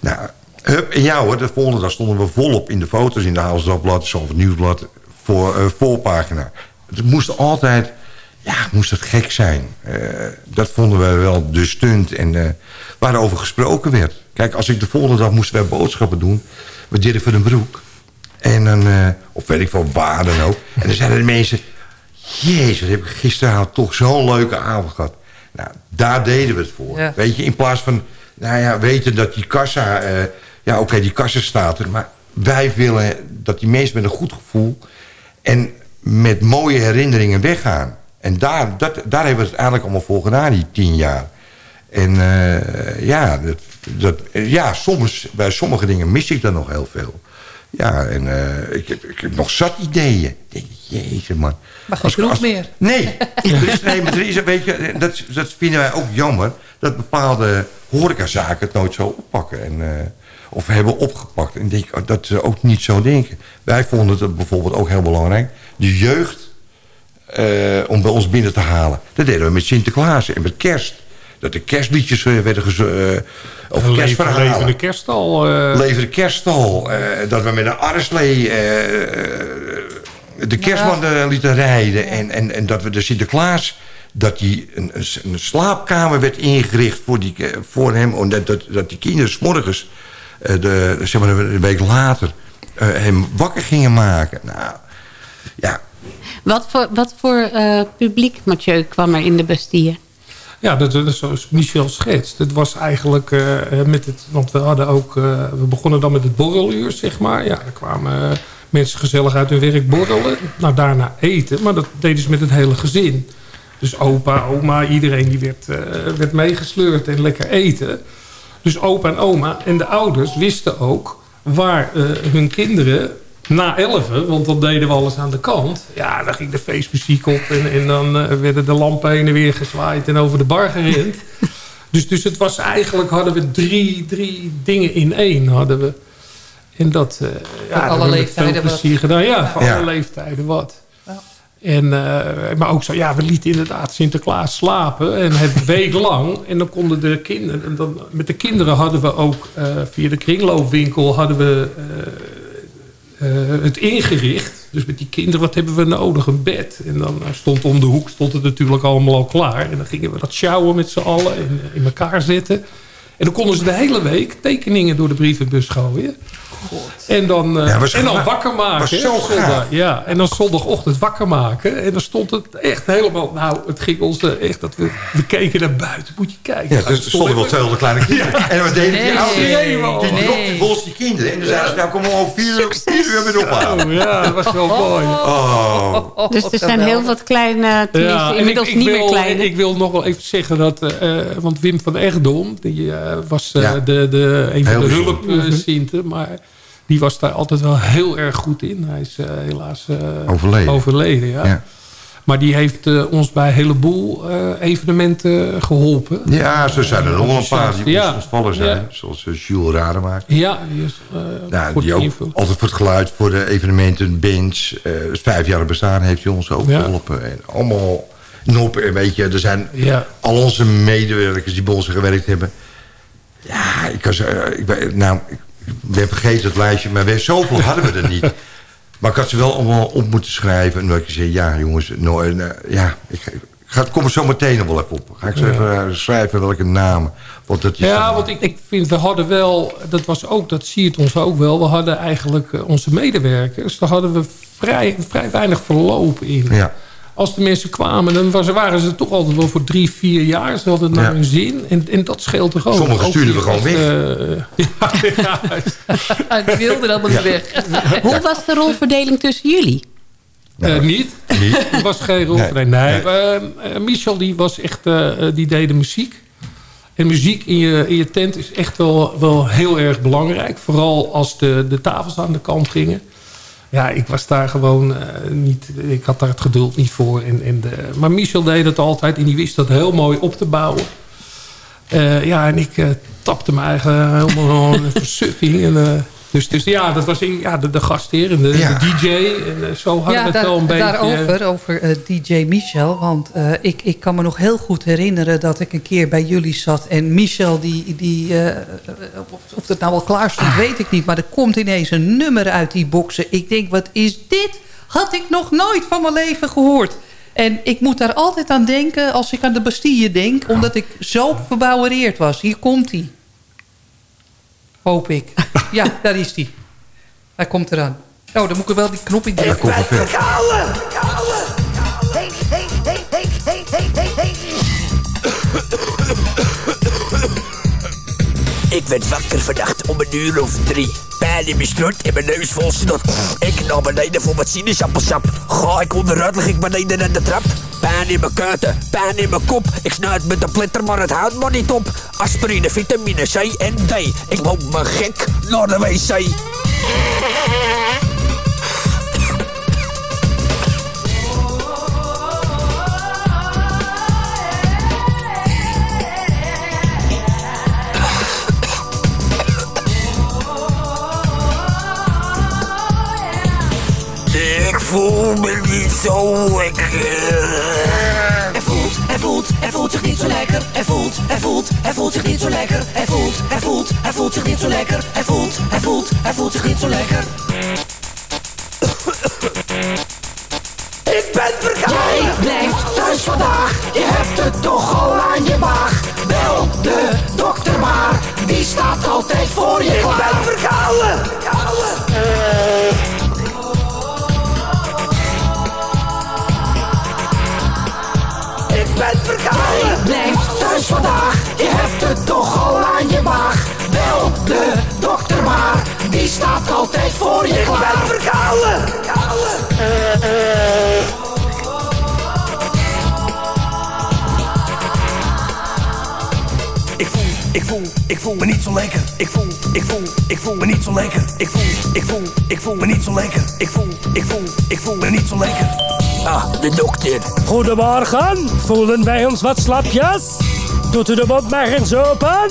nou hup, en ja hoor de volgende dag stonden we volop in de foto's in de Haalsdagblad het Nieuwsblad voor voorpagina het moest altijd ja, moest het gek zijn. Eh, dat vonden we wel de stunt en waarover gesproken werd. Kijk, als ik de volgende dag moest wij boodschappen doen... met Dirk van den Broek. En dan, eh, of weet ik veel, waar dan ook. En dan zeiden de mensen... Jezus, heb ik gisteravond toch zo'n leuke avond gehad. Nou, daar deden we het voor. Ja. Weet je, in plaats van... Nou ja, weten dat die kassa... ja, oké, die kassa staat er. Maar wij willen dat die mensen met een goed gevoel... en met mooie herinneringen weggaan. En daar, dat, daar hebben we het eigenlijk allemaal voor gedaan, die tien jaar. En eh, ja, dat, dat, ja soms, bij sommige dingen mis ik dan nog heel veel. Ja, en eh, ik, heb, ik heb nog zat ideeën. Ik denk, jezus man. Maar geen Als- kroeg meer. Nee, <laughs> er is, nee maar er is, weet je, dat, dat vinden wij ook jammer... dat bepaalde horecazaken het nooit zo oppakken. En, eh, of hebben opgepakt. En denk oh, dat ze ook niet zo denken. Wij vonden het bijvoorbeeld ook heel belangrijk. De jeugd om bij ons binnen te halen. Dat deden we met Sinterklaas en met kerst. Dat de kerstliedjes eh, werden gezongen. of Een kerstverhalen. levende kerststal. eh. Levende kerststal. eh, dat we met een arreslee eh, eh, de kerstman eh, lieten rijden. En, en, en dat we de Sinterklaas... dat die een, een, een slaapkamer werd ingericht voor, die, eh, voor hem. Omdat dat, dat die kinderen s'morgens... eh, de, zeg maar een week later... eh, hem wakker gingen maken. Nou, ja, Wat voor, wat voor eh, publiek, Mathieu, kwam er in de Bastille? Ja, dat, dat zoals Michel schetst. Het was eigenlijk eh, eh, met het... Want we hadden ook... we begonnen dan met het borreluur, zeg maar. Ja, er kwamen mensen gezellig uit hun werk borrelen. Nou, daarna eten. Maar dat deden ze met het hele gezin. Dus opa, oma, iedereen die werd, werd meegesleurd en lekker eten. Dus opa en oma en de ouders wisten ook... waar hun kinderen na elfen, want dan deden we alles aan de kant. Ja, dan ging de feestmuziek op en, en dan eh, werden de lampen heen en weer gezwaaid en over de bar gerend. <laughs> dus, dus het was eigenlijk, hadden we drie, drie dingen in één. Hadden we. En dat, eh ja, alle hebben we met leeftijden veel plezier gedaan. Ja, voor Ja. alle leeftijden wat. En, eh, maar ook zo, ja, we lieten inderdaad Sinterklaas slapen. En het <laughs> week lang. En dan konden de kinderen... En dan, met de kinderen hadden we ook eh, via de kringloopwinkel... hadden we het ingericht. Dus met die kinderen, wat hebben we nodig? Een bed. En dan eh, stond om de hoek stond het natuurlijk allemaal al klaar. En dan gingen we dat sjouwen met z'n allen. En eh, in elkaar zetten. En dan konden ze de hele week tekeningen door de brievenbus gooien. En dan, eh, Ja, en dan wakker maken. Was hè, zo op zondag. gaaf. Ja, en dan zondagochtend wakker maken. En dan stond het echt helemaal... Nou, het ging ons eh, echt dat we... We keken naar buiten. Moet je kijken. Ja, er stonden wel 200 kleine kinderen. En wat deden die Nee. ouders? Die Nee. dropten volgens die kinderen. En dan zeiden ze, nou kom om vier uur, vier uur weer ophalen. Oh, ja, dat was wel mooi. Oh. Dus er zijn heel wat kleine, en inmiddels ik, ik niet wil, meer kleine. Ik wil nog wel even zeggen dat... eh, eh, want Wim van Egdom, die was Ja. de, de, een van Heel de bijzonder. hulpzinten. maar Die was daar altijd wel heel erg goed in. Hij is eh, helaas eh, Overleden. overleden ja. Ja. Maar die heeft eh, ons bij een heleboel evenementen geholpen. Ja, zo zijn er nog wel een paar die Ja. ons ontvallen zijn. Ja. Zoals uh, Jules Rademaker. Ja, die is goed die ook altijd voor het geluid, voor de evenementen, bands. vijf jaar bestaan heeft hij ons ook Ja. geholpen. En allemaal nop, en weet je. Er zijn al onze medewerkers die bij ons gewerkt hebben. Ja, ik, was, ik, ben, nou, ik ben vergeten het lijstje, maar we, zoveel <laughs> hadden we er niet. Maar ik had ze wel allemaal op moeten schrijven. En had ik zei, ja jongens, nou, eh, ja, ik, ga- ik het kom er zo meteen nog wel even op. Ga ik Ja. even eh, schrijven welke namen. Want dat is Ja, want ik, ik vind, we hadden wel, dat was ook, dat zie je ons ook wel. We hadden eigenlijk eh, onze medewerkers, daar hadden we vrij, vrij weinig verloop in. Ja. Als de mensen kwamen, dan was, waren ze toch altijd wel voor drie, vier jaar. Ze hadden naar Ja. hun zin. En, en dat scheelt toch ook. Sommigen stuurden we gewoon gasten, <laughs> eh, ja, <laughs> ja, Die wilde dan niet weg. Hoe was de rolverdeling tussen jullie? Eh, niet. Niet? <laughs> Er was geen rol. Nee. Nee, nee. eh, eh, Michel die was echt, die deed de muziek. En muziek in je, in je tent is echt wel, wel heel erg belangrijk. Vooral als de, de tafels aan de kant gingen. Ja, ik was daar gewoon eh, niet... Ik had daar het geduld niet voor. En, en de, maar Michel deed het altijd en die wist dat heel mooi op te bouwen. Eh, ja, en ik eh, tapte me eigenlijk helemaal <laughs> een versuffing. En, dus, dus ja, dat was ja, de, de gastheer en de, Ja. de DJ. En eh, zo hadden Ja, we het daar- wel een beetje... daarover, over eh, DJ Michel. Want eh, ik, ik kan me nog heel goed herinneren dat ik een keer bij jullie zat. En Michel, die, die, eh, of, of het nou al klaar stond, weet ik niet. Maar er komt ineens een nummer uit die boxen. Ik denk, wat is dit? Had ik nog nooit van mijn leven gehoord. En ik moet daar altijd aan denken als ik aan de Bastille denk. Omdat ik zo verbouwereerd was. Hier komt hij. Hoop ik. <laughs> Ja, daar is hij. Hij komt eraan. Oh, dan moet ik er wel die knop in drukken. komt er veel. Ik werd wakker vannacht om een uur of drie. Pijn in mijn strot en mijn neus vol snot. Ik naar beneden voor wat sinaasappelsap. Ga ik onderuit, lig ik beneden aan de trap. Pijn in mijn kuiten, pijn in mijn kop. Ik snuit met de pletter, maar het houdt maar niet op. Aspirine, vitamine C en D. Ik loop me gek naar de wc. Voel me niet zo lekker. Hij voelt, hij voelt, zich niet zo lekker. Hij voelt, hij voelt, hij voelt zich niet zo lekker. Hij voelt, hij voelt, hij voelt zich niet zo lekker. Hij voelt, hij voelt, hij voelt zich niet zo lekker. Ik ben verkouden. Jij blijft thuis vandaag. Je hebt het toch al aan je maag. Bel de dokter maar. Die staat altijd voor je klaar. Ik ben verkouden. Ik ben verkouden. Jij blijft thuis vandaag. Je hebt het toch al aan je maag. Bel de dokter maar. Die staat altijd voor je klaar. Ik ben verkouden. Ik voel, ik voel, ik voel me niet zo lekker. Ik voel, ik voel, ik voel me niet zo lekker. Ik voel, ik voel, ik voel me niet zo lekker. Ik voel, ik voel, ik voel me niet zo lekker. Ah, de dokter. Goedemorgen, voelen wij ons wat slapjes? Doet u de mond maar eens open?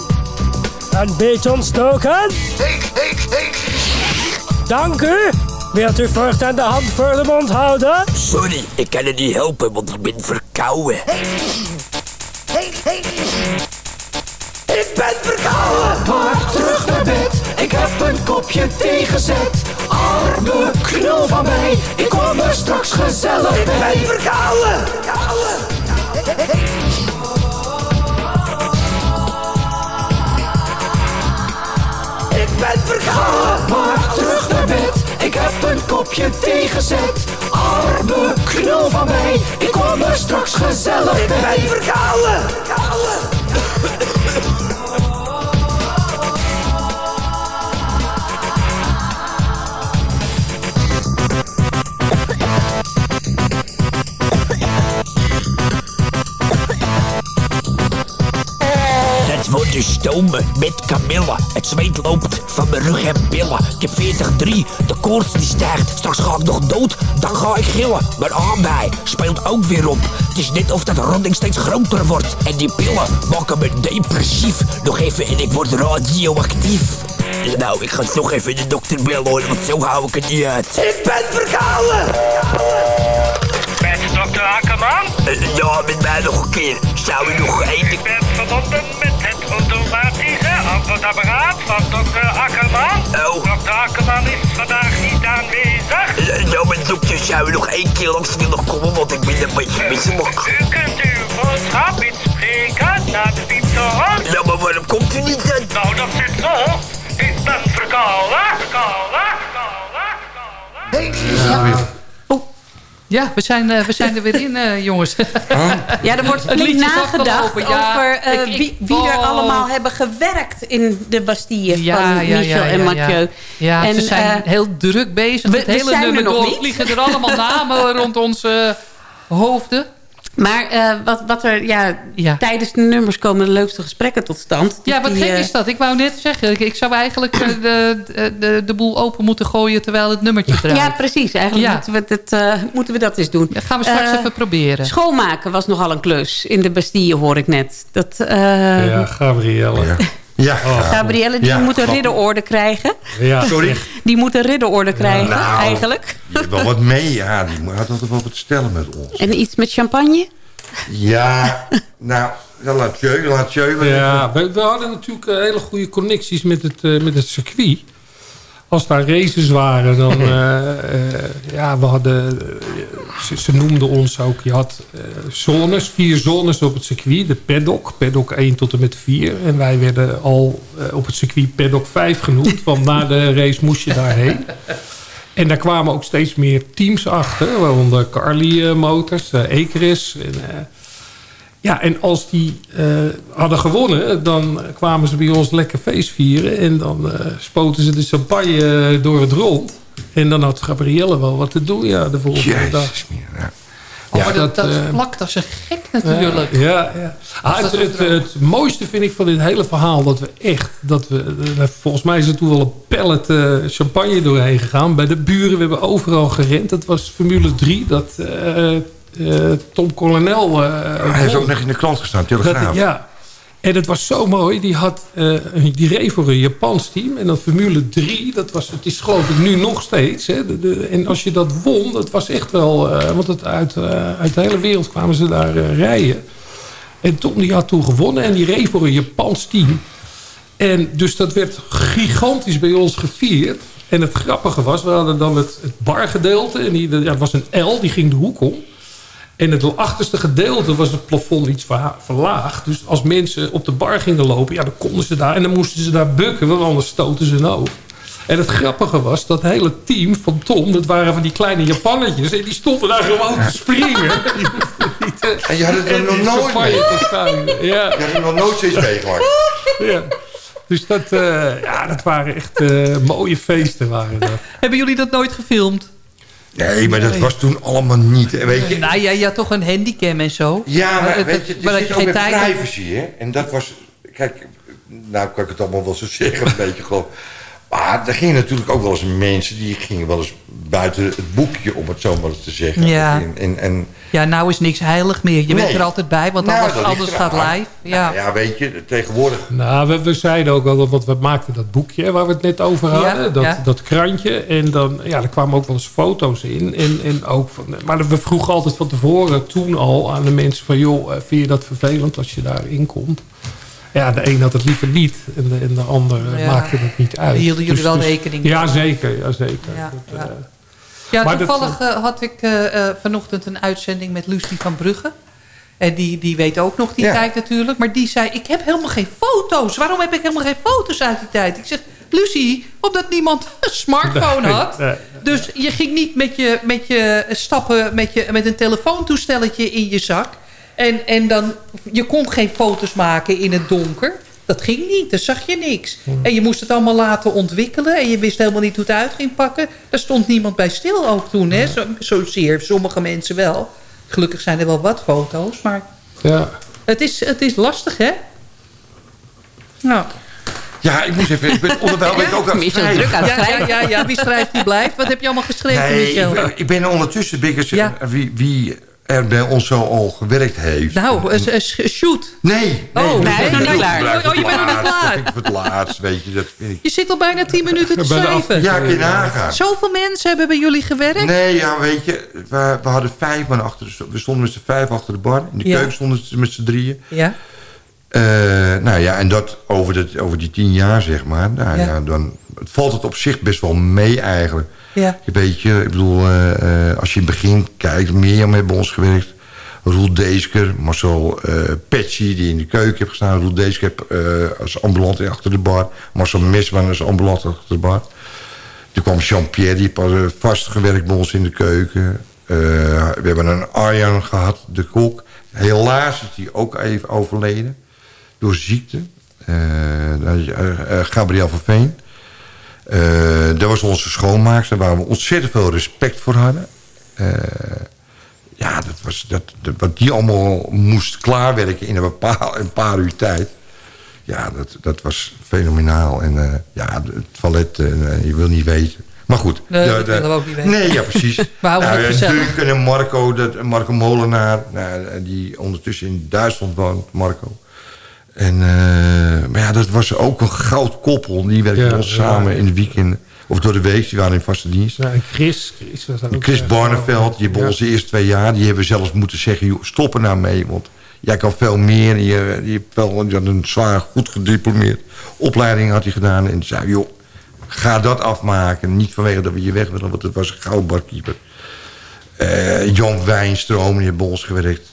Een beetje ontstoken? Dank u. Wilt u voortaan de hand voor de mond houden? Sorry, ik kan het niet helpen, want ik ben verkouden. Ik ben verkouden. Maar terug naar bed. Ik heb een kopje thee gezet. Arme knul van mij. Ik kom er straks gezellig bij. Ik ben verkouden. Ik ben verkouden. Maar terug naar bed. Ik heb een kopje thee gezet. Arme knul van mij. Ik kom er straks gezellig bij. Ik ben verkouden. Binnen stomen met kamilla. Het zweet loopt van mijn rug en billen. Ik heb 40-3, de koorts die stijgt. Straks ga ik nog dood, dan ga ik gillen. Mijn aanbij speelt ook weer op. Het is net of dat ronding steeds groter wordt. En die pillen maken me depressief. Nog even en ik word radioactief. Nou, ik ga toch even de dokter bellen hoor, want zo hou ik het niet uit. Ik ben verkouden! Met dokter Akkerman? Eh, Ja, met mij nog een keer. Zou u nog één... Ik ben verbonden met het automatische antwoordapparaat van dokter Akkerman. Oh. Dokter Akkerman is vandaag niet aanwezig. Eh, Ja, maar dokter, zou u nog één keer langs willen komen, want ik ben een beetje misselijk. U kunt uw boodschap inspreken naar de pieptoren. Ja, maar waarom komt u niet dan? Nou, dat zit zo. Ik ben verkouden. Verkouden. Ja, we zijn, eh, we zijn er weer in, eh, jongens. Ja, er wordt Het flink nagedacht ja. over eh, Ik- ik- wie, wie er oh. allemaal hebben gewerkt in de Bastille Ja, van ja, Michel ja, en Mathieu. Ja, ja En, ze zijn heel druk bezig. we- het we hele zijn er nummer nog door niet. vliegen er allemaal namen <laughs> rond onze hoofden. Maar eh, wat, wat er ja, tijdens de nummers komen de leukste gesprekken tot stand. Ja, wat Die, gek eh, is dat. Ik wou net zeggen, ik, ik zou eigenlijk de, de, de, de boel open moeten gooien terwijl het nummertje draait. Ja, precies. Eigenlijk Ja. Moeten, we het, eh, moeten we dat eens doen. Dat gaan we straks even proberen. Schoonmaken was nogal een klus in de Bastille, hoor ik net. Dat, eh, ja, Gabrielle. Ja. Gabrielle, die Ja, moet een ridderorde krijgen. Ja. Sorry? Die moet een ridderorde krijgen, Nou, eigenlijk. Je hebt wel wat mee, ja. Die had altijd wel wat te stellen met ons. En iets met champagne? Ja, nou, dan laat je, laat je. Ja, we, we hadden natuurlijk eh, hele goede connecties met het, eh, met het circuit. Als daar races waren, dan... <laughs> eh, eh, ja, we hadden... eh, ze, ze noemden ons ook... Je had zones, vier zones op het circuit. De paddock, paddock 1 tot en met 4. En wij werden al op het circuit paddock 5 genoemd. Want na de race moest je daarheen. En daar kwamen ook steeds meer teams achter. Waaronder Carly Motors, Ekeris. En, ja, en als die eh, hadden gewonnen, dan kwamen ze bij ons lekker feest vieren. En dan eh, spoten ze de champagne eh, door het rond. En dan had Gabrielle wel wat te doen, ja, de volgende Jezus, dag. Oh, maar dat, dat eh, vlakt als een gek natuurlijk. ja, ja. Ah, het, het, het mooiste vind ik van dit hele verhaal dat we echt, dat we, eh, volgens mij is er toen wel een pallet eh, champagne doorheen gegaan. Bij de buren, we hebben overal gerend. Dat was Formule 3, dat eh, eh, Tom Coronel... eh, Hij heeft won. ook nog in de krant gestaan, Telegraaf. Dat- ja. En het was zo mooi. Die, had, eh, die reed voor een Japans team. En dan Formule 3, dat was, het is geloof ik nu nog steeds. Hè. De, de- en als je dat won, dat was echt wel... eh, want het uit, eh, uit de hele wereld kwamen ze daar eh, rijden. En Tom die had toen gewonnen. En die reed voor een Japans team. En dus dat werd gigantisch bij ons gevierd. En het grappige was, we hadden dan het, het bargedeelte. En die, ja, het was een L, die ging de hoek om. En het achterste gedeelte was het plafond iets verlaagd. Dus als mensen op de bar gingen lopen, ja, dan konden ze daar. En dan moesten ze daar bukken, want anders stoten ze hun hoofd. En het grappige was, dat hele team van Tom, dat waren van die kleine Japannetjes. En die stonden daar gewoon te springen. <laughs> En je had het er nog nooit mee. Ja. Je had er nog nooit zoiets meegemaakt. ja. Dus dat, eh, ja, dat waren echt eh, mooie feesten. Waren dat. Hebben jullie dat nooit gefilmd? Nee, maar dat was toen allemaal niet. Weet je, Nou ja, je had toch een handicam en zo? Ja, maar het- weet je, je ook geen met privacy, hè. En dat was... Kijk, nou kan ik het allemaal wel zo zeggen, een <laughs> beetje gewoon... Maar er gingen natuurlijk ook wel eens mensen... die gingen wel eens buiten het boekje, om het zo maar eens te zeggen. Ja. En, en, en, Ja, nou is niks heilig meer. Je bent er altijd bij, want Nou, anders eraan. gaat live. Ja. Nou ja, weet je, tegenwoordig... Nou, we, we zeiden ook al, want we maakten dat boekje waar we het net over Ja, hadden. dat, ja. dat krantje. En dan, ja, er kwamen ook wel eens foto's in. En, en ook van, maar we vroegen altijd van tevoren, toen al, aan de mensen van... joh, eh, vind je dat vervelend als je daarin komt? Ja, de een had het liever niet. En de, en de ander eh, Ja. maakte het niet uit. Hielden jullie wel rekening Ja, mee? zeker. Ja, zeker. Ja, Dat, ja. eh, Ja, dat- toevallig eh, had ik eh, eh, vanochtend een uitzending met Lucie van Brugge. En die, die weet ook nog die Ja. tijd natuurlijk. Maar die zei, ik heb helemaal geen foto's. Waarom heb ik helemaal geen foto's uit die tijd? Ik zeg, Lucie, omdat niemand een smartphone Nee, had. nee. Dus je ging niet met je, met je stappen met, je, met een telefoontoestelletje in je zak. En, en dan, je kon geen foto's maken in het donker. Dat ging niet, daar zag je niks. En je moest het allemaal laten ontwikkelen. En je wist helemaal niet hoe het uit ging pakken. Daar stond niemand bij stil ook toen. Hè? Zo, zozeer, sommige mensen wel. Gelukkig zijn er wel wat foto's. Maar ja. het is, het is lastig, hè? Nou. Ja, ik moest even... Ik ben onderwijl ben ik ook aan het Michel, schrijven. druk aan het Ja, ja, ja, ja, wie schrijft, die blijft. Wat heb je allemaal geschreven, Nee, Michel? ik, ik ben ondertussen... Ben ik eens- Ja. wie, wie er bij ons zo al gewerkt heeft. Nou, eh, eh, shoot. Nee. Oh, nee, nee, ik klaar. Oh, je bent nog niet klaar. Ik het laatst, weet je. Dat vind ik... Je zit al bijna tien minuten te schrijven. Ja, je nagaan. Zoveel mensen hebben bij jullie gewerkt? Nee, ja, weet je, we, we hadden vijf man achter de... We stonden met z'n vijf achter de bar. In de Ja. keuken stonden ze met z'n drieën. Ja. Eh, nou ja, en dat over, dat over die tien jaar, zeg maar. Nou Ja. ja, dan het valt het op zich best wel mee eigenlijk. Ja. Weet je, ik bedoel, eh, eh, als je in het begin kijkt... Mirjam heeft bij ons gewerkt. Roel Deesker, Marcel eh Petsy, die in de keuken heeft gestaan. Roel Deesker eh, als ambulant achter de bar. Marcel Misman als ambulant achter de bar. Toen kwam Jean-Pierre, die al, eh, vastgewerkt bij ons in de keuken. We hebben een Arjan gehad, de kok. Helaas is die ook even overleden. Door ziekte. Gabriel van Veen. Eh, dat was onze schoonmaakster, waar we ontzettend veel respect voor hadden. Eh, ja, dat was, dat, dat, wat die allemaal moest klaarwerken in een paar, een paar uur tijd. Ja, dat, dat was fenomenaal. En eh, ja, het toilet, je wil niet weten. Maar goed. Nee, dat willen we ook niet weten. Nee, ja, precies. <laughs> We houden het en gezellig. Duncan en Marco, dat, Marco Molenaar, nou, die ondertussen in Duitsland woont, Marco. En, eh, maar ja, dat was ook een goud koppel. Die werkten Ja, ons samen in de weekenden. Of door de week, die waren in vaste dienst. Ja, en Chris, Chris was ook... Chris eh, Barneveld, die hebben onze eerste twee jaar... die hebben zelfs moeten zeggen, joh, stop er nou mee. Want jij kan veel meer. Je, je wel je had een zwaar, goed gediplomeerd opleiding had hij gedaan. En zei, joh, ga dat afmaken. Niet vanwege dat we je weg willen, want het was een gouden barkeeper. Eh, Jan Wijnstroom, die heeft bij ons gewerkt.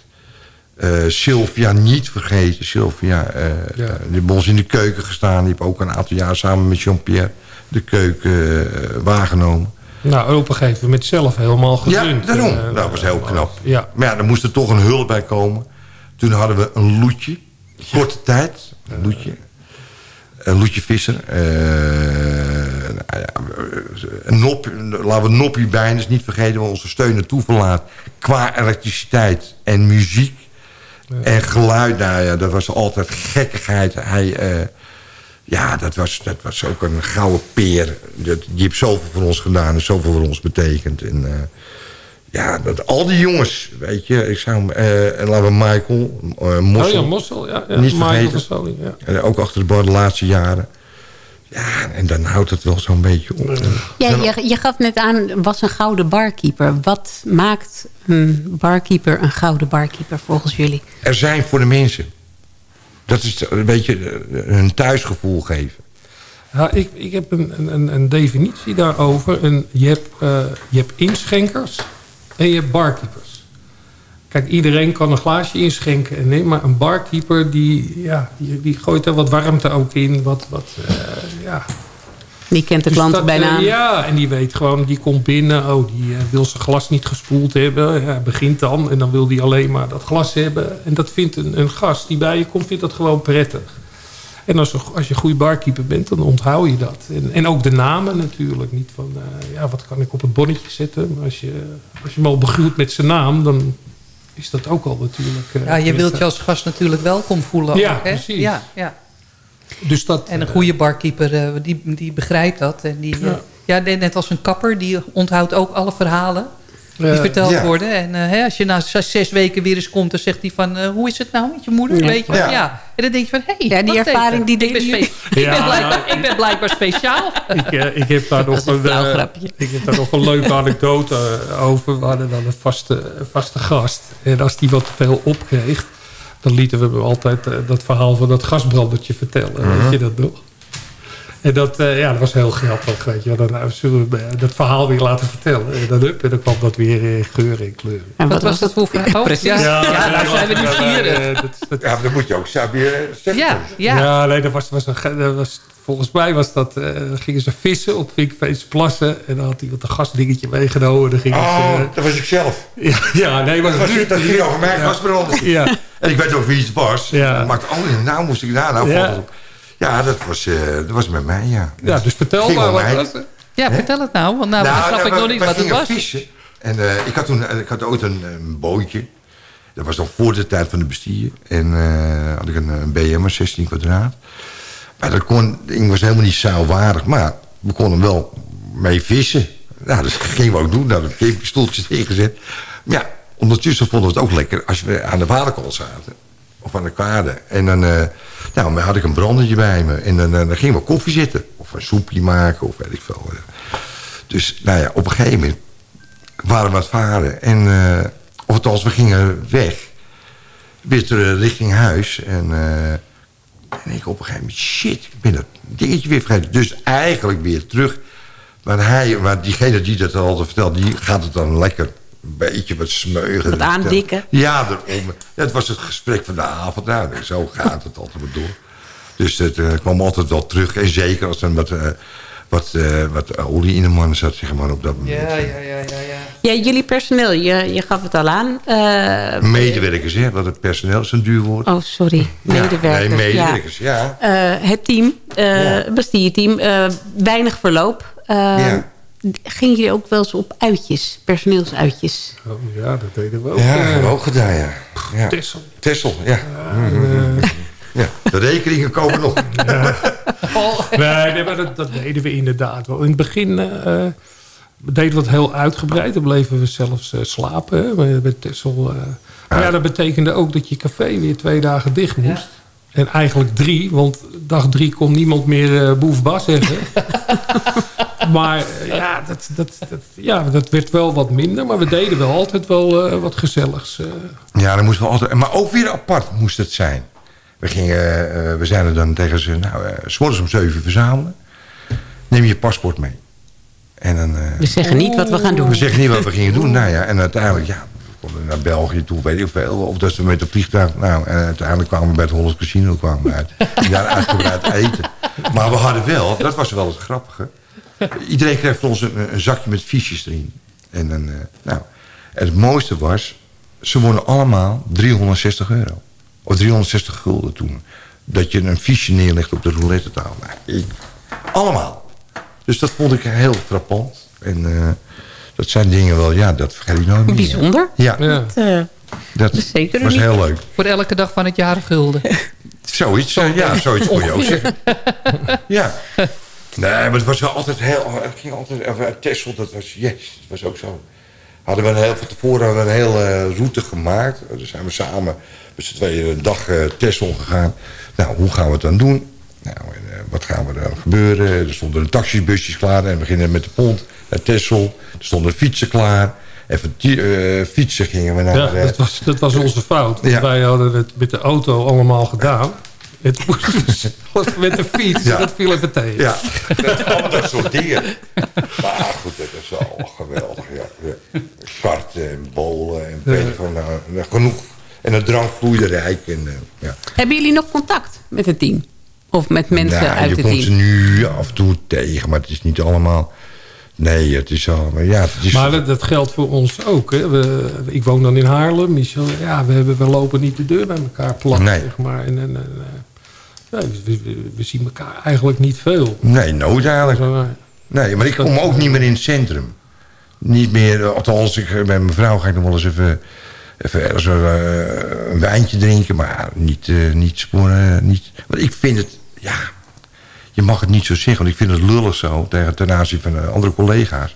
Eh, Sylvia, niet vergeten. Sylvia, eh, die heeft bij ons in de keuken gestaan. Die heeft ook een aantal jaar samen met Jean-Pierre de keuken eh, waargenomen. Nou, op een gegeven moment zelf helemaal Ja, gerund. daarom. En, eh, dat was heel knap. Ja. Maar ja, er moest er toch een hulp bij komen. Toen hadden we een loetje. Korte tijd. Een loetje. Een loetje visser. Nou ja, een nop, laten we Noppie Bijners niet vergeten. waar onze steun naartoe verlaat. Qua elektriciteit en muziek. En geluid. Nou ja, dat was altijd gekkigheid. Hij... eh, ja, dat was, dat was ook een gouden peer. Dat, die heeft zoveel voor ons gedaan en zoveel voor ons betekend. En eh, ja, dat, al die jongens, weet je. Ik zou, hem, eh, en laten we Michael, Mossel. Oh ja, Mossel, ja, ja. Niet Michael vergeten. ja. En ook achter de bar de laatste jaren. Ja, en dan houdt het wel zo'n beetje op. Ja, je, je gaf net aan, was een gouden barkeeper. Wat maakt een barkeeper een gouden barkeeper volgens jullie? Er zijn voor de mensen. Dat is een beetje hun thuisgevoel geven. Ja, ik, ik heb een, een, een definitie daarover. En je, hebt, eh, je hebt inschenkers en je hebt barkeepers. Kijk, iedereen kan een glaasje inschenken. En nee, maar een barkeeper die, ja, die, die gooit er wat warmte ook in. Wat, wat, eh, ja. Die kent de Dus klant dat, bijna eh. Ja, en die weet gewoon, die komt binnen. Oh, die eh, wil zijn glas niet gespoeld hebben. Ja, begint dan en dan wil die alleen maar dat glas hebben. En dat vindt een, een gast die bij je komt, vindt dat gewoon prettig. En als, als je een goede barkeeper bent, dan onthoud je dat. En, en ook de namen natuurlijk. Niet van, ja, wat kan ik op het bonnetje zetten? Maar als je, als je hem al begruwt met zijn naam, dan is dat ook al natuurlijk... eh, Ja, je wilt je als gast natuurlijk welkom voelen. Ja, ook, hè? precies. Ja, ja. Dus dat, en een goede barkeeper, eh, die, die begrijpt dat. En die, eh, ja. net als een kapper, die onthoudt ook alle verhalen die Eh, verteld ja. worden. En eh, hè, als je na zes, weken weer eens komt, dan zegt hij van... eh, hoe is het nou met je moeder? Ja. Weet je? wel? Ja. Ja. En dan denk je van, hé, hey, Ja, die ervaring even. die ik ben, ik, ben blijkbaar, ik ben blijkbaar speciaal. <laughs> ik, eh, ik heb daar nog een een, flauw grapje. ik heb daar nog een leuke anekdote over. We hadden dan een vaste, vaste gast. En als die wat te veel opkreeg, dan lieten we hem altijd dat verhaal van dat gasbrandertje vertellen. Mhm. Weet je dat nog? En dat, eh, ja, dat was heel grappig. Weet je. Dan zullen we eh, dat verhaal weer laten vertellen. En dan, up, en dan kwam dat weer in geuren en kleuren. En Wat was dat voor verhaal? <laughs> Precies. Ja, Ja, ja, ja, ja, zijn we ja, nieuwsgierig. ja, dat- dat- Ja, maar dan moet je ook eh, zeggen. Ja, ja. Ja, nee, dat was, was een, dat was, volgens mij was dat, eh, dan gingen ze vissen op Vinkfeest plassen. En dan had iemand een gastdingetje meegenomen. Dan gingen Oh, ze, dat was ik zelf. ja, <laughs> ja, nee, maar Dat, was, dat ging over mijn gasbrand. Ja. En ik weet ook wie het was. Ja. Maar oh, nou moest ik daar nou Ja. Ja, dat was, eh, dat was met mij, ja. Ja, dus vertel maar, wat mij. was het? Ja, vertel het nou, want nou, dan snap nou, ik we- nog niet we wat het was. vissen. En eh, ik, had toen, eh, ik had ooit een, een bootje. Dat was nog voor de tijd van de bestier. En eh, had ik een, een BM, een 16 kwadraat. Maar dat kon, het ding was helemaal niet zeilwaardig. Maar we konden wel mee vissen. Nou, dat <laughs> gingen we ook doen. Nou, heb ik stoeltjes ingezet. Maar ja, ondertussen vonden we het ook lekker als we aan de waterkool zaten. Of aan de kade. En dan, eh, nou, dan had ik een brandertje bij me. En dan, eh, dan gingen we koffie zitten. Of een soepje maken, of weet ik veel. Dus, nou ja, op een gegeven moment waren we aan het varen. En, eh, of althans, we gingen weg. Weer richting huis. En, eh, en ik op een gegeven moment, shit, ik ben dat dingetje weer vergeten. Dus eigenlijk weer terug. Maar, hij, maar diegene die dat altijd vertelt, die gaat het dan lekker een beetje wat smeugen. Wat aandikken. Ja, daarom. Het was het gesprek van de avond. Nou, zo gaat het altijd maar door. Dus het eh, kwam altijd wel terug. En zeker als er wat, eh, wat, eh, wat olie in de man zat, zeg maar, op dat moment. Ja, ja, ja, ja. ja. Ja, jullie personeel, je, je gaf het al aan. Eh, Medewerkers, hè? Want het personeel is een duur woord. Oh, sorry. Ja, Medewerkers. nee, medewerkers, ja. Eh, het team, eh Ja. Bastille-team, eh, weinig verloop. Eh, Ja. Gingen jullie ook wel eens op uitjes, personeelsuitjes? Oh, ja, dat deden we ook. Ja, hebben we ook gedaan, ja. ja. Tessel. Tessel, ja. en, eh, ja. De rekeningen komen nog. <laughs> nee, nee, maar dat, dat deden we inderdaad wel. In het begin eh, eh, deden we het heel uitgebreid. Dan bleven we zelfs eh, slapen hè, eh. Maar ja, dat betekende ook dat je café weer twee dagen dicht moest. En eigenlijk drie, want dag drie kon niemand meer eh boef bas zeggen. <laughs> maar ja dat, dat, dat, ja, dat werd wel wat minder. Maar we deden wel altijd wel eh, wat gezelligs. eh. Ja, dan moesten we altijd... Maar ook weer apart moest het zijn. We, gingen, eh, we zijn er dan tegen ze... Nou, eh, morgens om zeven verzamelen. Neem je paspoort mee. En dan... eh, We zeggen niet wat we gaan doen. We zeggen niet wat we gingen doen. Nou ja, en uiteindelijk, ja, konden naar België toe, weet ik veel. Of dat ze met de vliegtuig... Nou, en uiteindelijk kwamen we bij het Hollands Casino kwamen we uit. <laughs> En daar uitgebreid eten. Maar we hadden wel, dat was wel het grappige. Iedereen kreeg voor ons een, een zakje met fiches erin. En, dan, eh, nou, en het mooiste was, ze wonnen allemaal 360 euro. Of 360 gulden toen. Dat je een fiche neerlegt op de roulette tafel. Nou, allemaal. Dus dat vond ik heel frappant. En eh, dat zijn dingen wel, ja, dat vergeet ik nooit meer. Bijzonder. Ja, Dat, eh, dat is zeker was heel leuk. Voor elke dag van het jaar gulden. <laughs> Zoiets, eh, ja, zoiets kon je ook zeggen. <laughs> Ja. Nee, maar het was wel altijd heel... Het ging altijd... eh, Texel, dat was... Yes, dat was ook zo. Hadden we een heel, van tevoren een hele route gemaakt. Dan zijn we samen met z'n tweeën een dag uh, Texel gegaan. Nou, hoe gaan we het dan doen? Nou, en, eh, wat gaan we dan gebeuren? Er stonden de taxibusjes klaar. En we beginnen met de pont naar Texel. Er stonden fietsen klaar. En van die, eh, fietsen gingen we naar... Ja, dat was, dat was onze fout. Want Ja. Wij hadden het met de auto allemaal gedaan. Het moest dus <laughs> met de fiets. Ja. Dat viel even tegen. Ja, dat, allemaal dat soort dingen. Maar goed, dat is wel geweldig. Ja. Karten en bowlen en weet nou, nou, genoeg. En de drank vloeide rijk. En, eh, ja. Hebben jullie nog contact met het team? Of met mensen Nou, uit je het komt ze team? nu af en toe tegen, maar het is niet allemaal... Nee, het is allemaal... Ja, het is, Maar dat, dat geldt voor ons ook. Hè. We, ik woon dan in Haarlem. Michel, ja, we, hebben, we lopen niet de deur bij elkaar plat. Nee. Zeg maar. en, en, en, eh, nee, we, we- we zien elkaar eigenlijk niet veel. nee, nooit eigenlijk. Nee, maar ik kom ook niet meer in het centrum. Niet meer, eh, althans, ik, eh, met mijn vrouw ga ik nog wel eens even, even ergens eh, een wijntje drinken. Maar niet, eh, niet sporen, niet... Want ik vind het, ja, je mag het niet zo zeggen. Want ik vind het lullig zo tegen, ten aanzien van eh, andere collega's.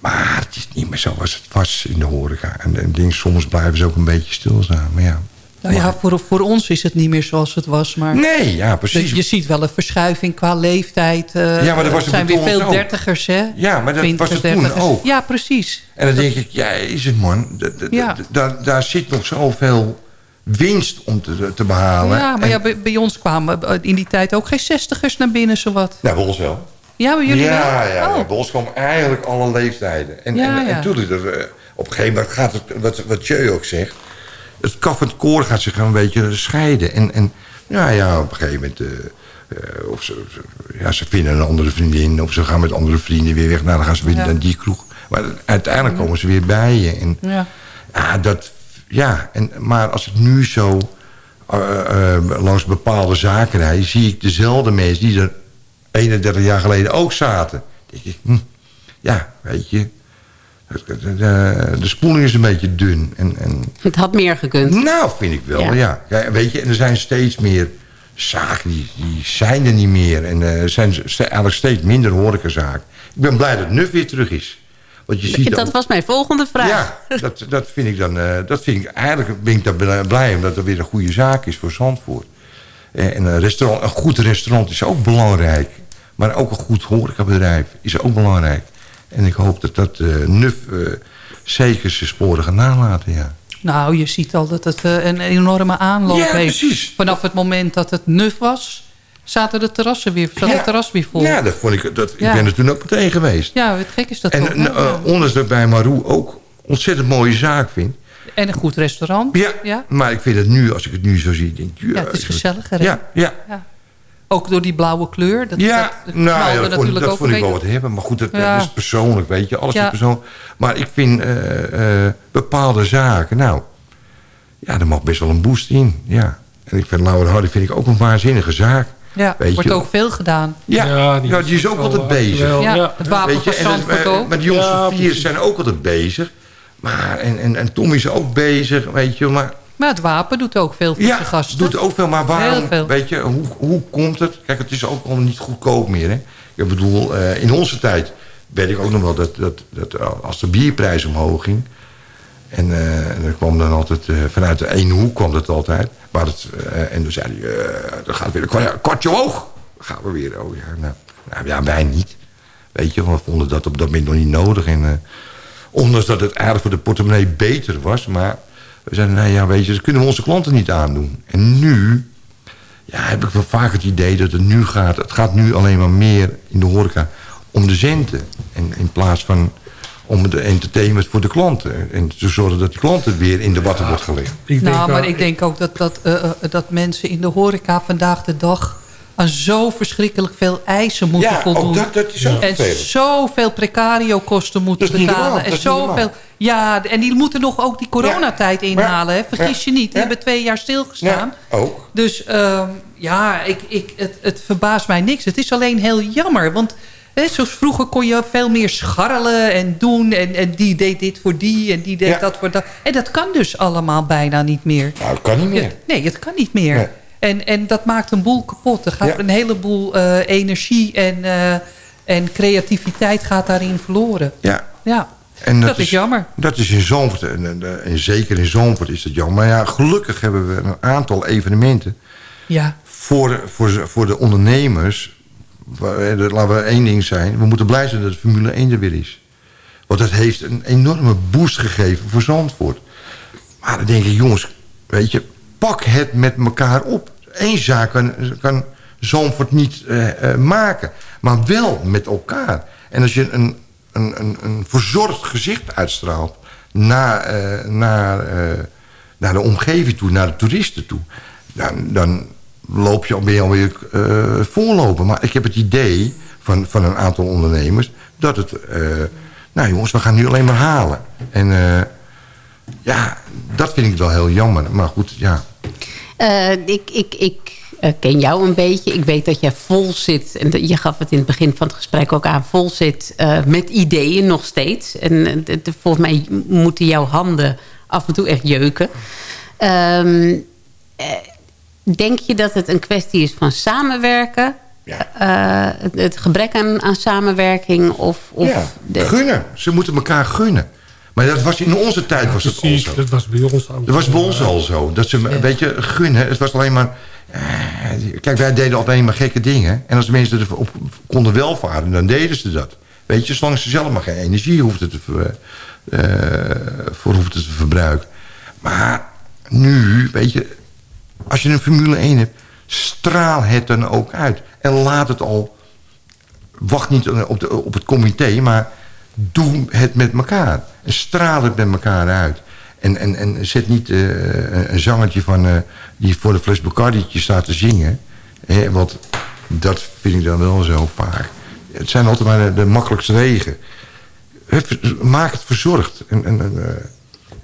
Maar het is niet meer zoals het was in de horeca. En, en dingen, soms blijven ze ook een beetje stilstaan. Maar ja, Nou ja, voor, voor ons is het niet meer zoals het was. Maar Nee, ja, precies. Je, ziet wel een verschuiving qua leeftijd. eh, Ja, maar dat was zijn weer veel ook. dertigers, hè? Ja, maar dat was het toen ook. Ja, precies. En dan denk ik, ja, is het man. D- Ja. daar zit nog zoveel winst om te, te behalen. Ja, maar En- ja, bij, bij ons kwamen eh, in die tijd ook geen zestigers naar binnen, zowat. Ja, bij ons wel. Ja, bij jullie ja, wel? ja, ja, Oh. bij ons komen eigenlijk alle leeftijden. En, Ja, en, ja. en tuurlijk, dat, eh, op een gegeven moment gaat het, wat, wat Jeu ook zegt... het kaf en het koor gaat zich een beetje scheiden. En, en ja, ja, op een gegeven moment... eh, of ze, ja, ze vinden een andere vriendin... of ze gaan met andere vrienden weer weg. Nou, dan gaan ze weer naar die kroeg. Maar uiteindelijk komen ze weer bij je. En, Ja. Ja, dat, ja en, maar als ik nu zo eh, eh, langs bepaalde zaken rijd... zie ik dezelfde mensen die er 31 jaar geleden ook zaten. denk ik, hm, ja, weet je... De, de, de spoeling is een beetje dun. En, en, Het had meer gekund. nou, vind ik wel, Ja. ja. ja. Weet je, en er zijn steeds meer zaken die, die zijn er niet meer. En eh, er zijn eigenlijk steeds minder horecazaken. Ik ben blij dat Nuf weer terug is. Want je ziet Dat ook- was mijn volgende vraag. Ja, dat, dat vind ik dan... eh, dat vind ik, eigenlijk ben ik daar blij- blij omdat er weer een goede zaak is voor Zandvoort. Eh, en een, restaurant, een goed restaurant is ook belangrijk. Maar ook een goed horecabedrijf is ook belangrijk. En ik hoop dat dat eh, Nuf eh, zeker zijn sporen gaan nalaten, ja. Nou, je ziet al dat het eh, een enorme aanloop Ja, heeft. precies. Vanaf het moment dat het nuf was, zaten de terrassen weer, zat het terras weer vol. Ja, dat vond ik, dat, Ja. ik ben er toen ook meteen geweest. Ja, wat gek is dat En toch, hè? eh, ondanks dat ik bij Marou ook ontzettend mooie zaak vind. En een goed restaurant. Ja, Ja. maar ik vind het nu, als ik het nu zo zie, denk ik... Ja, het is gezelliger, hè? Ja, ja. Ook door die blauwe kleur. Dat, ja, dat nou, ja, dat, vond, dat ook vond ik wel wat hebben. Maar goed, dat, Ja. dat is persoonlijk, weet je. Alles Ja. is persoonlijk. Maar ik vind eh, eh, bepaalde zaken, nou... Ja, er mag best wel een boost in, ja. En ik vind Laura Hardy vind ik ook een waanzinnige zaak. Ja, Weet wordt je. ook veel gedaan. Ja, ja, die, is ook altijd bezig. actueel, Ja, het wapen van eh, ook. Maar die jongens van vier zijn ook altijd bezig. Maar, en, en, en Tom is ook bezig, weet je. Maar Maar het wapen doet ook veel voor ja, zijn gasten. doet ook veel. Maar Heel waarom, veel. weet je, hoe, hoe komt het? Kijk, het is ook allemaal niet goedkoop meer, hè. Ik bedoel, eh, in onze tijd weet ik ook nog wel dat, dat, dat eh, als de bierprijs omhoog ging... En, er kwam dan altijd, eh, vanuit de ene hoek kwam het altijd. Maar het, eh, en dan zei hij, dan gaat weer een kwart- kwartje hoog. Dan gaan we weer, oh ja, nou, nou ja, wij niet. Weet je, we vonden dat op dat moment nog niet nodig. En, ondanks dat het eigenlijk voor de portemonnee beter was. Maar we zeiden, nou ja, weet je, dat kunnen we onze klanten niet aandoen. En nu ja, heb ik wel vaak het idee dat het nu gaat... het gaat nu alleen maar meer in de horeca om de centen. En in plaats van om de entertainment voor de klanten. En te zorgen dat die klanten weer in de watten wordt gelegd. Ik denk nou, maar wel- ik denk ook dat, dat, eh, eh, dat mensen in de horeca vandaag de dag... aan zo verschrikkelijk veel eisen moeten Ja, ook voldoen. dat- dat is ook en zoveel precario-kosten moeten Dat is niet betalen. normaal, en zoveel, ja, en die moeten nog ook die coronatijd inhalen. Hè? Vergis je niet, die hebben twee jaar stilgestaan. Ook. Dus ehm, ja, ik, ik, het, het verbaast mij niks. Het is alleen heel jammer. Want hè, zoals vroeger kon je veel meer scharrelen en doen. En, en die deed dit voor die en die deed Ja. dat voor dat. En dat kan dus allemaal bijna niet meer. Nou, dat kan niet meer. Nee, het kan niet meer. Nee. En, en dat maakt een boel kapot. Er gaat Ja. een heleboel eh, energie en, eh, en creativiteit gaat daarin verloren. Ja. Ja, En dat, is jammer. Dat is in Zandvoort. En, en, en zeker in Zandvoort is dat jammer. Maar ja, gelukkig hebben we een aantal evenementen... Ja, voor, voor, voor de ondernemers... Laten we één ding zijn. We moeten blij zijn dat Formule 1 er weer is. Want dat heeft een enorme boost gegeven voor Zandvoort. Maar dan denk ik, jongens, weet je... pak het met elkaar op. Eén zaak kan, Zandvoort niet eh, eh, maken. Maar wel met elkaar. En als je een, een, een, een verzorgd gezicht uitstraalt... naar, eh, naar, naar de omgeving toe, naar de toeristen toe... dan, dan loop je, alweer eh voorlopen. Maar ik heb het idee van, van een aantal ondernemers... dat het... eh, nou jongens, we gaan nu alleen maar halen. En eh, ja, dat vind ik wel heel jammer. Maar goed, ja. Ik ik, ik ken jou een beetje. Ik weet dat jij vol zit. En je gaf het in het begin van het gesprek ook aan. Vol zit met ideeën nog steeds. En volgens mij moeten jouw handen af en toe echt jeuken. Eh, denk je dat het een kwestie is van samenwerken? Eh, het, het gebrek aan, aan samenwerking? Of, of ja, de- gunnen. Ze moeten elkaar gunnen. Maar dat was in onze tijd was het al Precies, zo. dat was bij ons ook. Dat was bij ons al zo. Dat ze, weet je, gunnen. Het was alleen maar... eh, kijk, wij deden alleen maar gekke dingen. En als de mensen erop konden welvaren, dan deden ze dat. Weet je, zolang ze zelf maar geen energie hoefden te, ver- eh, voor hoefden te verbruiken. Maar nu, weet je, als je een Formule 1 hebt, straal het dan ook uit. En laat het al... Wacht niet op, de, op het comité, maar doe het met elkaar. En straal het met elkaar uit. En, en, en zet niet eh, een- zangertje van, eh, die voor de fles Bacardi'tje staat te zingen. Hè, want dat vind ik dan wel zo vaak. Het zijn altijd maar de, makkelijkste wegen. Maak het verzorgd. En, en,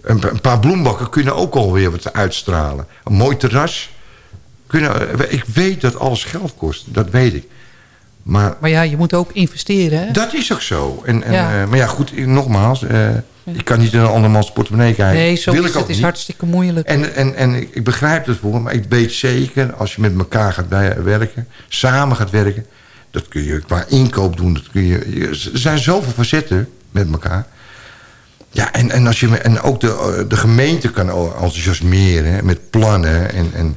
een, pa- een paar bloembakken kunnen ook alweer wat uitstralen. Een mooi terras. Kunnen, ik weet dat alles geld kost. Dat weet ik. Maar Maar ja, je moet ook investeren. Hè? dat is ook zo. En, en, Ja. eh, maar ja, goed, nogmaals. eh, Ik kan niet in een andermans portemonnee kijken. Nee, zo Wil is ik het. is niet. hartstikke moeilijk. En, en, en ik, ik begrijp het voor, maar ik weet zeker... als je met elkaar gaat werken, samen gaat werken... dat kun je qua inkoop doen. Dat kun je- er zijn zoveel facetten met elkaar. Ja, en, en, als je, me- en ook de, eh, de gemeente kan enthousiasmeren hè, met plannen. En, en,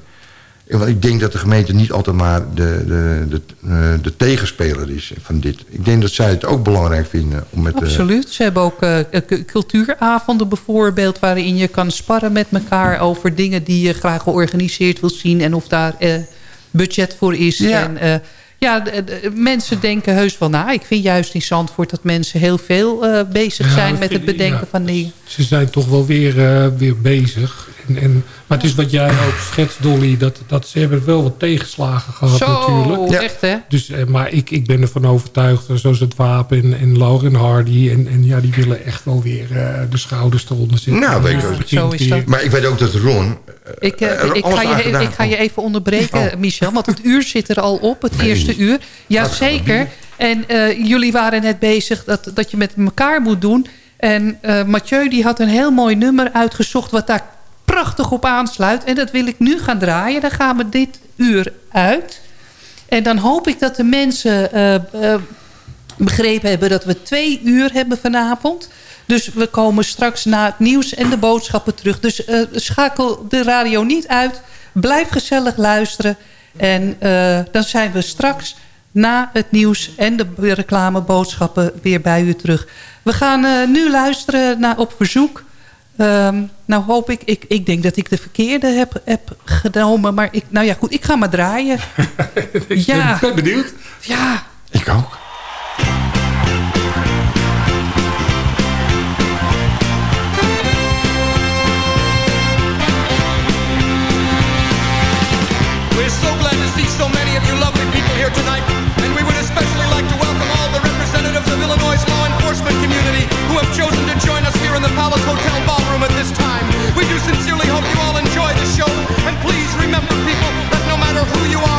want ik denk dat de gemeente niet altijd maar de, de, de, eh, de tegenspeler is van dit. Ik denk dat zij het ook belangrijk vinden. Om met, eh, Absoluut. Ze hebben ook eh, cultuuravonden bijvoorbeeld... waarin je kan sparren met elkaar over dingen die je graag georganiseerd wil zien... en of daar eh, budget voor is. Ja. En, eh, ja, de- de- mensen denken heus wel na. Ik vind juist in Zandvoort dat mensen heel veel eh, bezig zijn met het vind bedenken ja. van dingen. Ze zijn toch wel weer, eh, weer bezig. En, en, maar het is wat jij ook schetst, Dolly. Dat, dat ze hebben wel wat tegenslagen gehad Zo, natuurlijk. Ja. echt, hè? Dus, eh, maar ik, ik ben ervan overtuigd, eh, zoals het Wapen en, en Lauren Hardy. En, en ja, die willen echt wel weer eh, de schouders eronder zetten. Nou, weet ik Zo is dat. Maar ik weet ook dat Ron... Ik, ik, ga je, ik ga je even onderbreken, Oh. Michel. Want het uur zit er al op, het eerste uur. Jazeker. En eh, jullie waren net bezig dat, dat je met elkaar moet doen. En eh, Mathieu die had een heel mooi nummer uitgezocht... wat daar prachtig op aansluit. En dat wil ik nu gaan draaien. Dan gaan we dit uur uit. En dan hoop ik dat de mensen eh, eh, begrepen hebben... dat we twee uur hebben vanavond... Dus we komen straks na het nieuws en de boodschappen terug. Dus eh, schakel de radio niet uit. Blijf gezellig luisteren. En dan zijn we straks na het nieuws en de reclameboodschappen weer bij u terug. We gaan nu luisteren naar op verzoek. Ehm, nou hoop ik, ik, ik denk dat ik de verkeerde heb, heb genomen. Maar ik, nou ja, goed, ik ga maar draaien. <laughs> ja. Ik ben benieuwd. Ja. Ik ook. We're so glad to see so many of you lovely people here tonight, and we would especially like to welcome all the representatives of Illinois' law enforcement community who have chosen to join us here in the Palace Hotel ballroom at this time. We do sincerely hope you all enjoy the show, and please remember, people, that no matter who you are